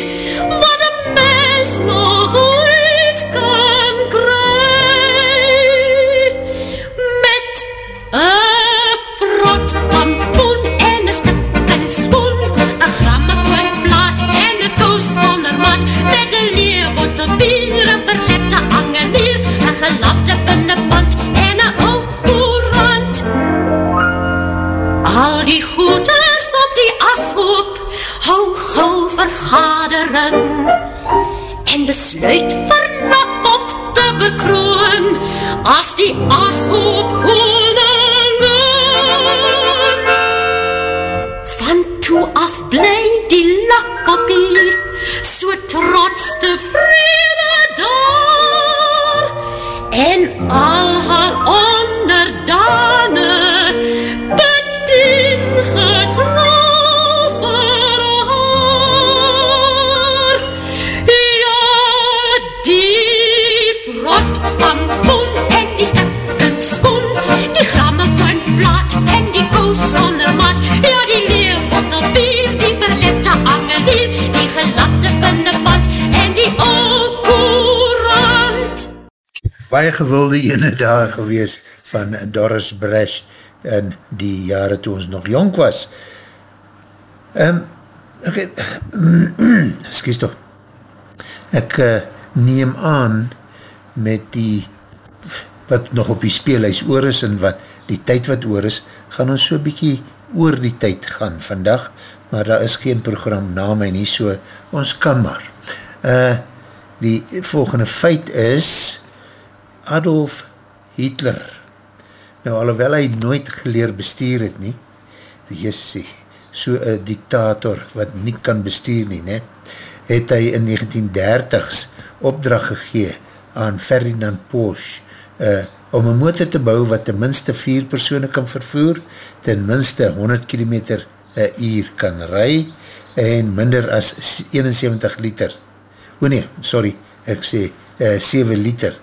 gewilde ene daar gewees van Doris Bresch in die jare toe ons nog jong was. Um, okay, excuse toch, ek *clears throat* uh, neem aan met die wat nog op die speelhuis oor is en wat die tyd wat oor is, gaan ons so bykie oor die tyd gaan vandag, maar daar is geen program na my nie, so ons kan maar. Uh, die volgende feit is, Adolf Hitler. Nou, alhoewel hy nooit geleer bestuur het nie, jessie, so een dictator wat nie kan bestuur nie, ne, het hy in 1930s opdracht gegee aan Ferdinand Porsche uh, om een motor te bou wat ten minste vier persoene kan vervoer, ten minste 100 km een uur kan ry en minder as 71 liter. O nee, sorry, ek sê uh, 7 liter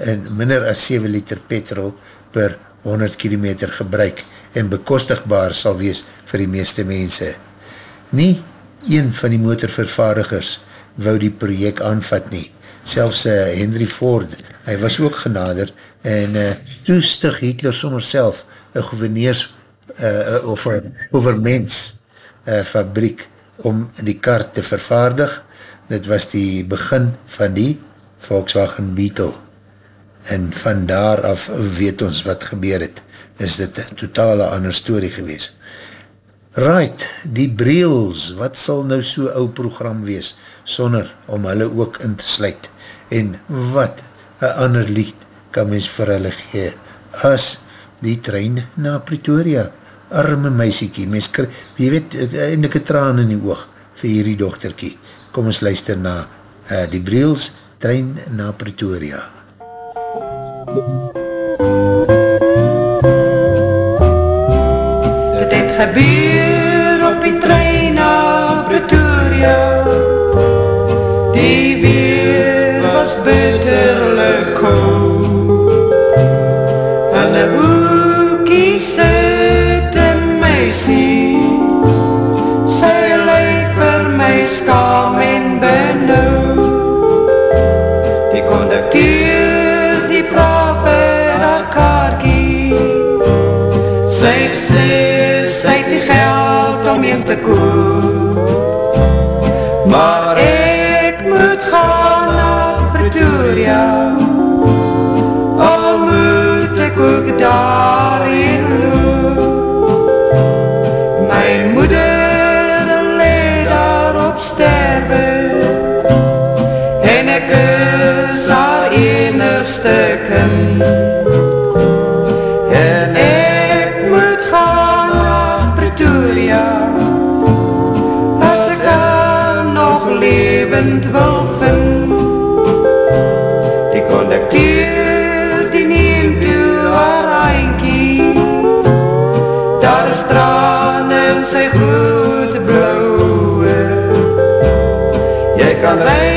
en minder as 7 liter petrol per 100 km gebruik en bekostigbaar sal wees vir die meeste mense. Nie een van die motorvervaardigers wou die project aanvat nie. Selfs uh, Henry Ford, hy was ook genader en uh, toe stig Hitler sommer self een gouverneurs uh, of een overmens uh, fabriek om die kar te vervaardig. Dit was die begin van die Volkswagen Beetle en van daar af weet ons wat gebeur het. Is dit totale ander story gewees. Right, die Breels, wat sal nou so ou program wees, sonder om hulle ook in te sluit? En wat een ander lied kan mens vir hulle gee, as die trein na Pretoria, arme meisiekie, mens kry, wie weet, eindelijk een traan in die oog vir hierdie dochterkie. Kom ons luister na uh, die Breels, trein na Pretoria. Het het gebeur op die trein na Pretoria. Die weer was bitterlijk koud. En een hoekie sit in my sien Maar ek moet gaan na Pretoria. Al moet ek ook daarin loop My moeder leed daar op sterwe En ek is haar enigste sy grote blauwe Jy kan rij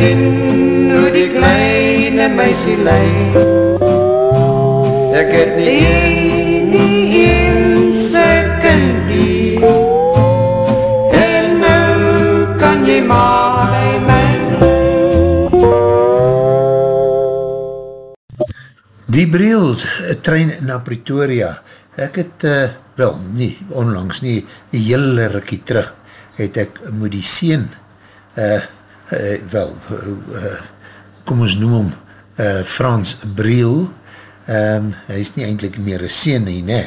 sien hoe die kleine meisie lei Ek het nie, nie eens een kindie En nou kan jy maar by my Die Breels, een trein na Pretoria, ek het, uh, wel, nie, onlangs nie, een hele rikkie terug, het ek moet die sien, uh, uh, wel, uh, kom ons noem hom, uh, Frans Breel, um, hy is nie eindelijk meer een sien nie, ne,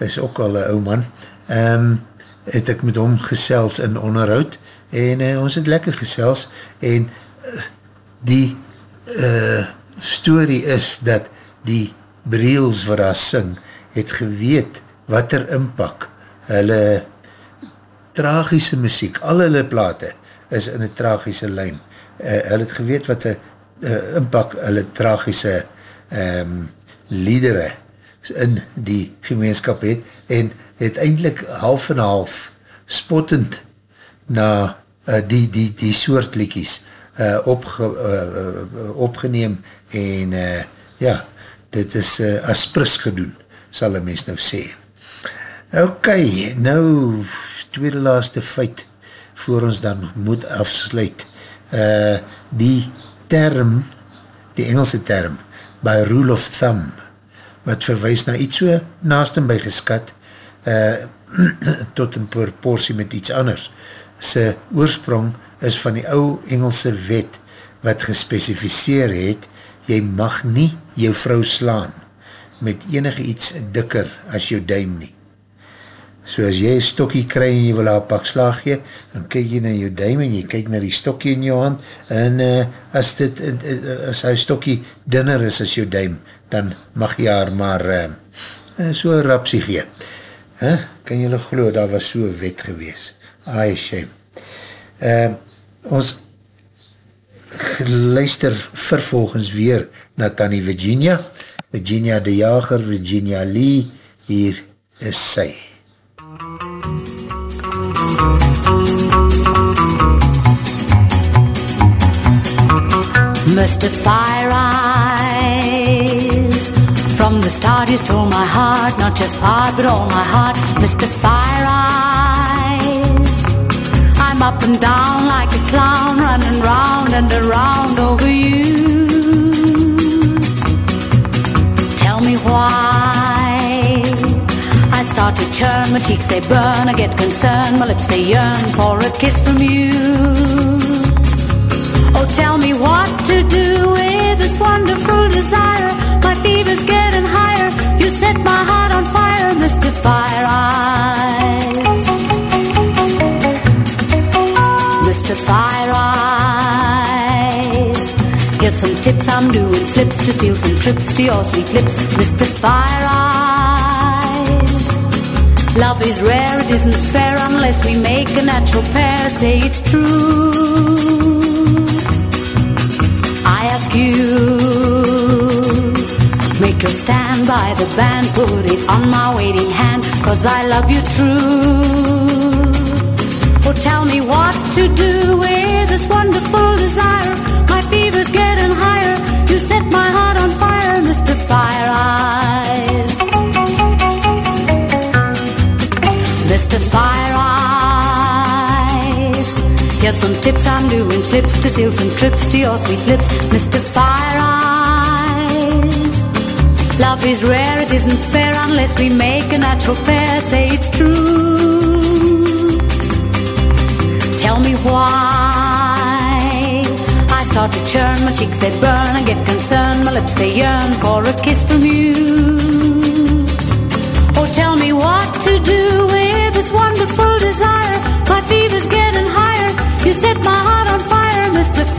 hy is ook al een ou man, um, het ek met hom gesels in onderhoud, en uh, ons het lekker gesels, en uh, die uh, story is dat die Breels wat daar sing, het geweet wat er inpak, hulle tragische muziek, al hulle plate is in een tragische lijn, uh, hulle het geweet wat een uh, inpak, hulle tragische um, liedere in die gemeenskap het, en het eindelijk half en half spottend na uh, die, die, die soort liekies uh, opge, uh, opgeneem en uh, ja, dit is uh, as pris gedoen, sal een mens nou sê. Ok, nou tweede laaste feit voor ons dan moet afsluit. Uh, die term, die Engelse term, by rule of thumb, wat verwijs na iets so naast en by geskat, uh, *clears throat* tot in proportie met iets anders. Sy oorsprong is van die ou Engelse wet, wat gespecificeer het, jy mag nie jou vrou slaan, met enige iets dikker as jou duim nie. So as jy een stokkie kry en jy wil haar pak slaag gee, dan kyk jy na jou duim en jy kyk na die stokkie in jou hand en uh, as dit, uh, as hy stokkie dinner is as jou duim, dan mag jy haar maar uh, so rapsie gee. Huh? Kan jy nog geloof, daar was so wet gewees. Ai, shame. Uh, ons luister vervolgens weer na Tanny Virginia, Virginia de Jager, Virginia Lee, hier is sy. Mr. Fire Eyes. From the start you stole my heart, not just part but all my heart, Mr. Fire Eyes. I'm up and down like a clown, running round and around over you. Tell me why. I start to churn, my cheeks they burn, I get concerned, my lips they yearn for a kiss from you. Oh, tell me what to do with this wonderful desire. My fever's getting higher. You set my heart on fire, Mr. Fire Eyes. Mr. Fire Eyes. Here's some tips I'm doing flips to steal some trips to your sweet lips, Mr. Fire Eyes. Love is rare, it isn't fair unless we make a natural pair. Say it's true. You, make your stand by the band, put it on my waiting hand, cause I love you true. Oh, tell me what to do with this wonderful desire. My fever's getting higher. You set my heart on fire, Mr. Fire Eyes. Mr. Fire Eyes. Here's some tips I'm doing flips to steal some trips to your sweet lips, Mr. Fire Eyes. Love is rare, it isn't fair unless we make a natural pair. Say it's true. Tell me why. I start to churn, my cheeks they burn, I get concerned, my lips they yearn for a kiss from you. Oh, tell me what to do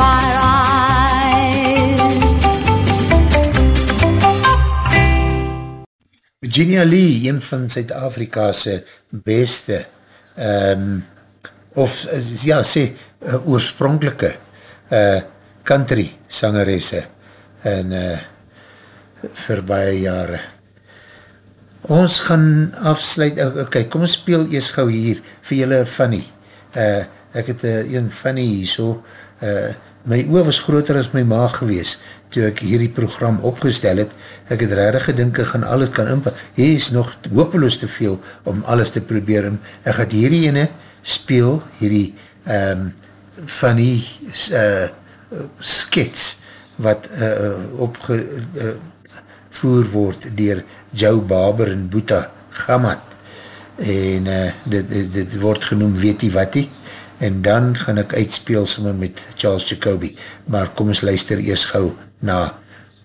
Fire Eyes. Virginia Lee, een van Zuid-Afrika's beste um, of ja, sê uh, oorspronkelike uh, country sangeresse en uh, vir baie jare. Ons gaan afsluit, ok, kom ons speel eers gauw hier vir julle funny. Uh, ek het uh, een funny hier so, uh, my oor was groter as my maag gewees, toe ek hierdie program opgestel het, ek het rarig gedink, ek gaan alles kan inpa, hier is nog hopeloos te veel om alles te probeer, ek gaat hierdie ene speel, hierdie um, funny uh, skets, wat uh, opgevoer uh, word dier Joe Barber en Boeta Gamat, en uh, dit, dit, dit word genoem weet die wat die, en dan gaan ek uitspeel samen met Charles Jacobi, maar kom ons luister eers gauw na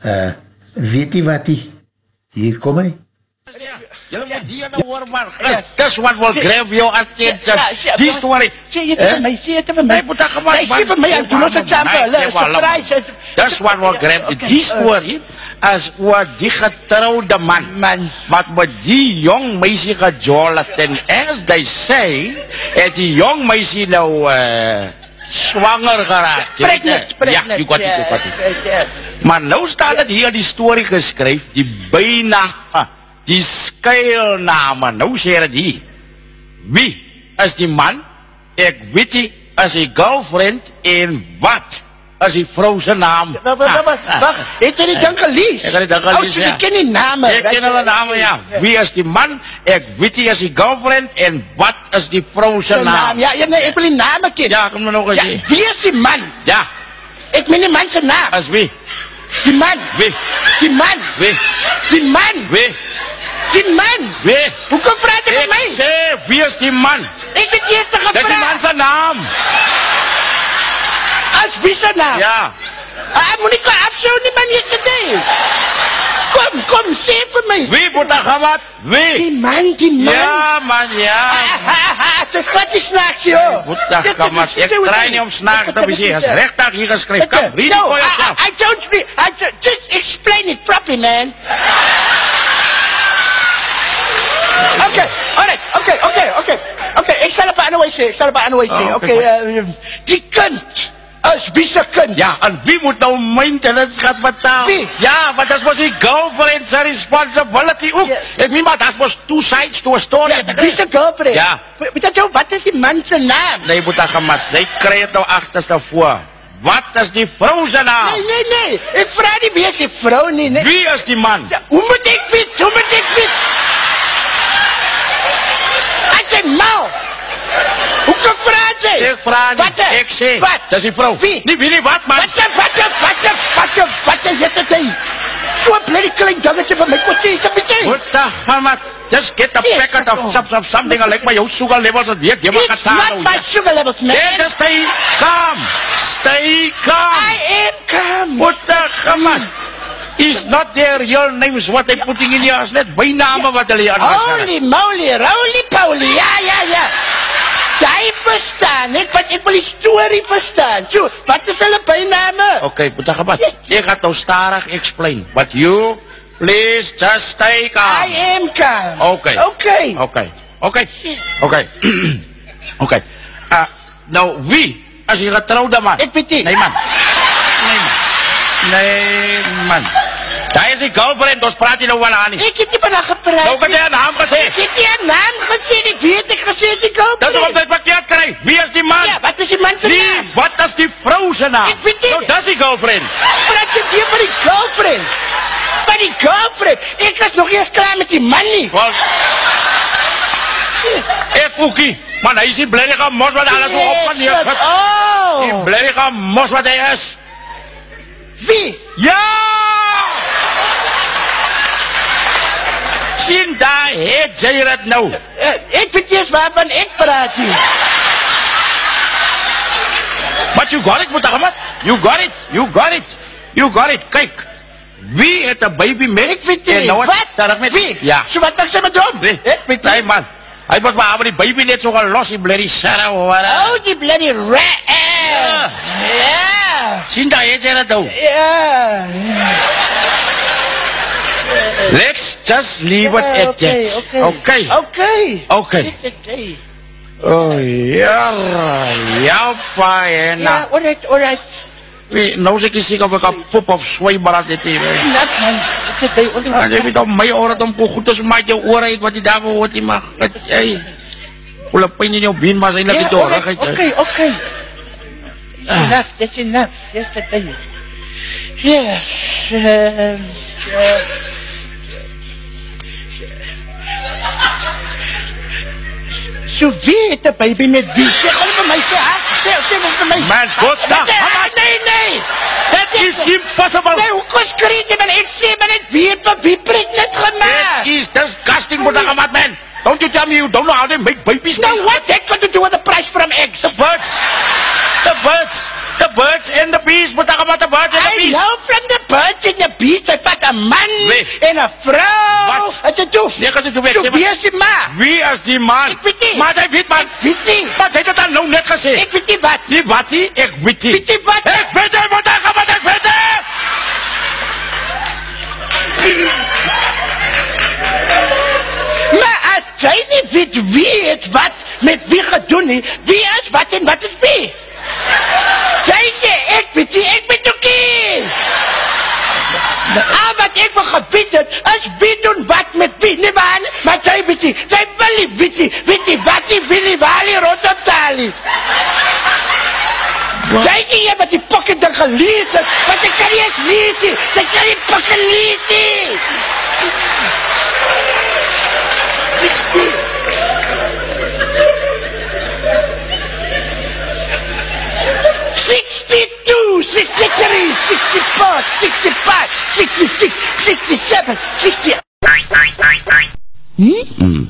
uh, weet die wat die, hier kom hy. Julle moet hier nou hoor man, dis wat wil grab your attention, die story. Sê jy vir my, sê jy vir my, moet ek gewoon, sê vir my, ek doen ons het samen, surprise. Dis wat wil grab, die story, as oor die getrouwde man, man, wat met die jong meisie gejol het, en as they say, het die jong meisie nou uh, swanger geraakt. Spreek net, spreek ja, net. Ja, you got it, you got it. Maar nou staat het hier die story geskryf, die bijna, die skuilname, nou sê het hier. Wie is die man? Ek weet die, is die girlfriend en wat is die vrou se naam? Wag, wag, wag. Het jy die ding gelees? Ek het die ding gelees, Ou, ja. jy ken die name. Ek ken hulle name, ja. Wie is die man? Ek weet wie is die girlfriend en wat is die vrou se naam. Ja, ja, nee, ek wil die name ken. Ja, kom maar nog eens Ja, wie is die man? Ja, Ek meen die man se naam. as wie? Die man. Wie? Die man. Wie? Die man. Wie? Die man. Wie? Hoekom vra jy vir Ek my? sê, wie is die man? Ek het eers gevra. Dis die man se naam. As wie se naam? Ja. Ah, moenie kan afsou nie man hier te doen. Kom, kom, sê vir my. Wie moet daar gaan Wie? Die man, die man. Ja, man, ja. Dit is glad nie snaaks, joh. Moet daar gaan Ek draai nie om snaak te wees. Is regtig hier geskryf. Kom, read it No, for I, yourself. I, I don't read. I don't, just explain it properly, man. Okay, alright, okay, okay, okay. Okay, ek sal op 'n ander wyse sê, ek sal op 'n ander wyse sê. Oh, Okay, okay, uh, die kind is wie se kind? Ja, en wie moet nou maintenance gaan betaal? Wie? Ja, want dat was die girlfriend zijn responsibility ook. Ik meen maar, dat was two sides to a story. Ja, wie se girlfriend? Ja. Weet jy jou, wat is die man se naam? Nee, moet dat maar zij krijgt het nou achterste voor. Wat is die vrouw zijn naam? Nee, nee, nee. Ek vra nie wie is die vrou nie, nee. Wie is die man? Ja, hoe moet ek weet? Hoe moet ek weet? As jy mal. Hoe kan vra jy? Ik vraag niet, Wat? ik zeg, Wat? dat is die vrouw. Wie? Niet wie, niet wat, man. Wat? Wat? Wat? Wat? Wat? Wat? Jy het dit. So 'n bloody klein dingetje van my. What the hell, man? Just get a Yes, packet of some, some, something like my own sugar levels and weet, jy It's gaan not my sugar levels, man. Nee, just stay calm. Stay calm. I am calm. What the hell, man? Is not their real names what they putting in here. Is net bijnamen wat hulle hier aangesit. Holy moly, roly poly. Ja, ja, ja. Jy verstaan, ek wat ek wil die storie verstaan. So, wat is hulle byname? Okay, moet ek wat? Ek gaan nou starig explain. But you, please just stay calm. I am calm. Okay. Okay. Okay. Okay. Okay. *clears throat* okay. Uh, nou, wie is die getrouwde man? Ek weet nie. Nee, man. Nee, man. Nee, man. Daar is die girlfriend, ons praat hier nou wel aan nie. Ek het nie van haar gepraat. Nou kan jy een naam gesê. Ek het nie 'n naam gesê nie. Weet ek gesê is die girlfriend. Dat is wat jy verkeerd kry. Wie is die man? Ja, wat is die man se Nee, naam? wat is die vrou se naam? Ek weet nie. Nou, dat is die girlfriend. Praat jy weer van die girlfriend? Van die girlfriend? Ek is nog eers klaar met die man nie. Wel, ek ookie. Man, hy is die blerige mos wat alles so op en neer Yes, sit. Oh. Die blerige mos wat hy is. Wie? Ja! Sien daar, het jy dit nou. Eh, Ek weet nie eens waarvan ek praat nie. But you got it, Mutahamat. You got it. You got it. You got it. Kyk. Wie het 'n baby met? Ek weet en nou Wat? terug met Wie? Ja. So wat maak sy met hom? Wie? Ek weet nie. Nee man. Hy was maar die baby net so gelos die blerrie Sarah. Oh, die bloody rat. Ja. Ja. Sien daar, het jy dit nou. Ja. Let's just leave it at Okay, that. okay. Okay. Okay. Okay. Okay. Oh, ja. Ja, fijn. Ja, alright, alright. Wie, nou zeg ik zeker of ik een pop of zwembad dit hier. Nat man. Ek. Ja, jy weet al my ore dan hoe goed as maak jou ore uit wat jy daarvoor hoort jy mag. Wat jy. Hoe pyn in jou been maar eintlik Ja, dit hoor. okay, okay. Ah. Enough, that's enough. Yes, I tell you. Yes. Um, uh, So wie het 'n baby met wie? Sê gou vir my sê, ha? Sê, sê net vir my. Man, what the- Ah, Nee, nee. That is impossible. Nee, hoe kon skree jy man? Ek sê man, ek weet wat wie pret net gemaak. It is disgusting what I man. Don't you tell me you don't know how to make babies. Now what that got to do with the price from eggs? The birds. The birds. The birds and the bees. Wat ek met the birds and the I bees. know from the birds and the bees, hy vat 'n man Wie? en 'n vrou. Wat? Het dit doen? Nee, ek So sê maar- wie is die ma? Wie is die man? Ek weet nie. Maar jy weet man. Ek weet nie. Maar jy het dan nou net gesê. Ek weet nie wat. Nie wat nie, ek weet nie. Weet jy wat? Ek weet nie wat ek wat ek weet nie. Jy nie weet wie het wat met wie gedoen nie, wie is wat en wat is wie? Jy sê ek weet nie, ek weet ook nie. Al wat ek vir gebied het, is wie doen wat met wie, nie man? Maar jy weet nie, jy wil nie weet nie, weet nie wat nie, wil nie waar nie rondom taal nie. Jy sê jy met die pocket ding gelees het, want sy kan nie eens lees nie, sy kan nie pakke lees nie. 62, 63, 64, 65, 66, 67, 68. Hmm?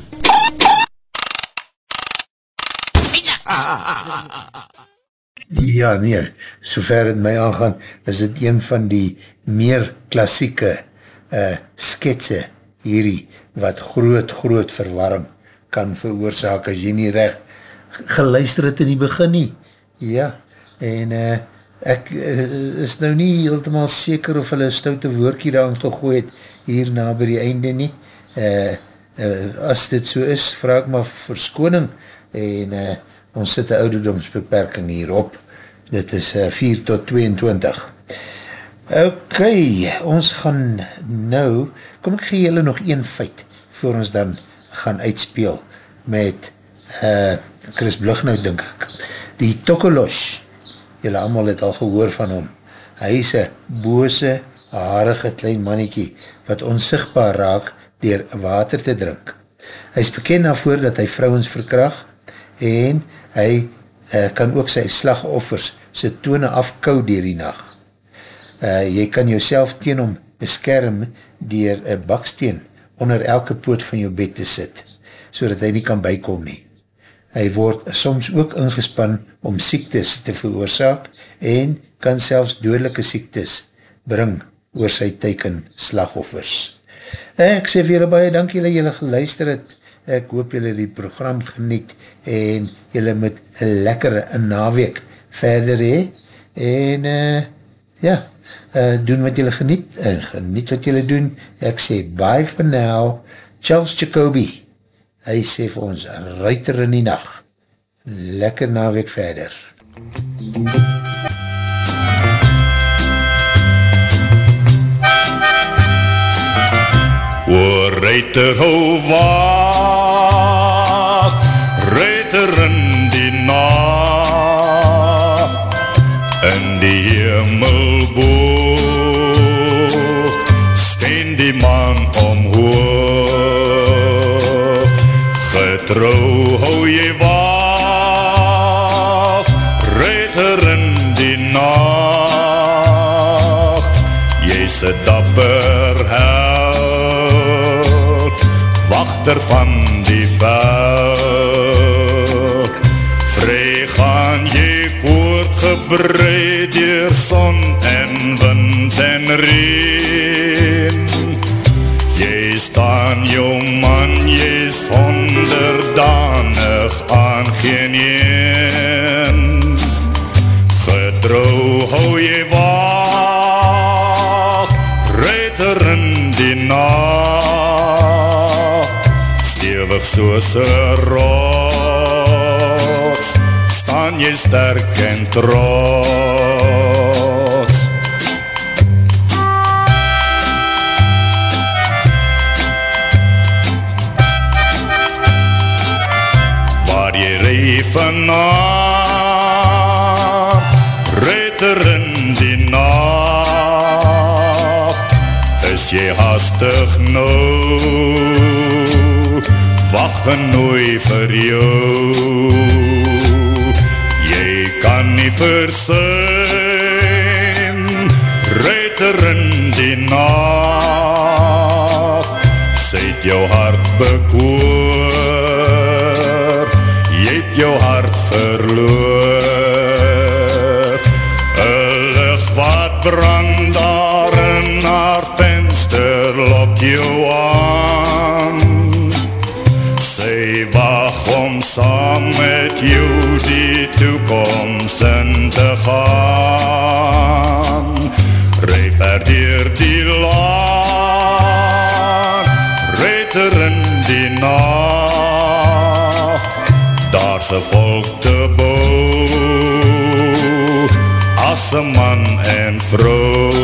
Ja, nee, sover het my aangaan, is het een van die meer klassieke uh, sketse hierdie, wat groot, groot verwarring kan veroorzaak, as jy nie recht geluister het in die begin nie. Ja, en uh, ek uh, is nou nie heeltemaal seker of hulle stoute woordkie daarin gegooi het, hier na by die einde nie. Uh, uh, as dit so is, vraag ek maar verskoning, en uh, ons sit een ouderdomsbeperking hierop. Dit is uh, 4 tot 22. Ok, ons gaan nou, kom ek gee julle nog een feit, voor ons dan gaan uitspeel met uh, Chris Blugnout, denk ek. Die Tokolos, julle allemaal het al gehoor van hom. Hy is een bose, harige klein mannetjie, wat onsigbaar raak dier water te drink. Hy is bekend daarvoor dat hy vrouwens verkracht, en hy uh, kan ook sy slagoffers sy tone afkou dier die nacht. Uh, jy kan jouself teen hom beskerm dier een baksteen onder elke poot van jou bed te sit, so dat hy nie kan bykom nie. Hy word soms ook ingespan om siektes te veroorzaak en kan selfs dodelike siektes bring oor sy teiken slagoffers. Ek sê vir julle baie dank julle julle geluister het, ek hoop julle die program geniet en julle met een lekkere naweek verder hee en uh, ja, uh, doen wat julle geniet en geniet wat julle doen. Ek sê bye for now. Charles Jacobi hy sê vir ons ruiter in die nacht lekker naweek verder. O ruiter hou wacht. Ruiter in die nacht wachter van die veld vry gaan jy voortgebreid dier son en wind en reen. Jy staan jou man jy is onderdanig aan geen een. Getrouw hou jy wacht soos rots staan jy sterk en trots waar jy ree vanaf reiter in die nacht is jy hastig nou wacht en nooi vir jou. Jy kan nie versuim reiter in die nacht. Sy het jou hart bekoor jy het jou hart verloor. Een licht wat brand daar in haar venster lok jou Een volk te bouw As een man en vrou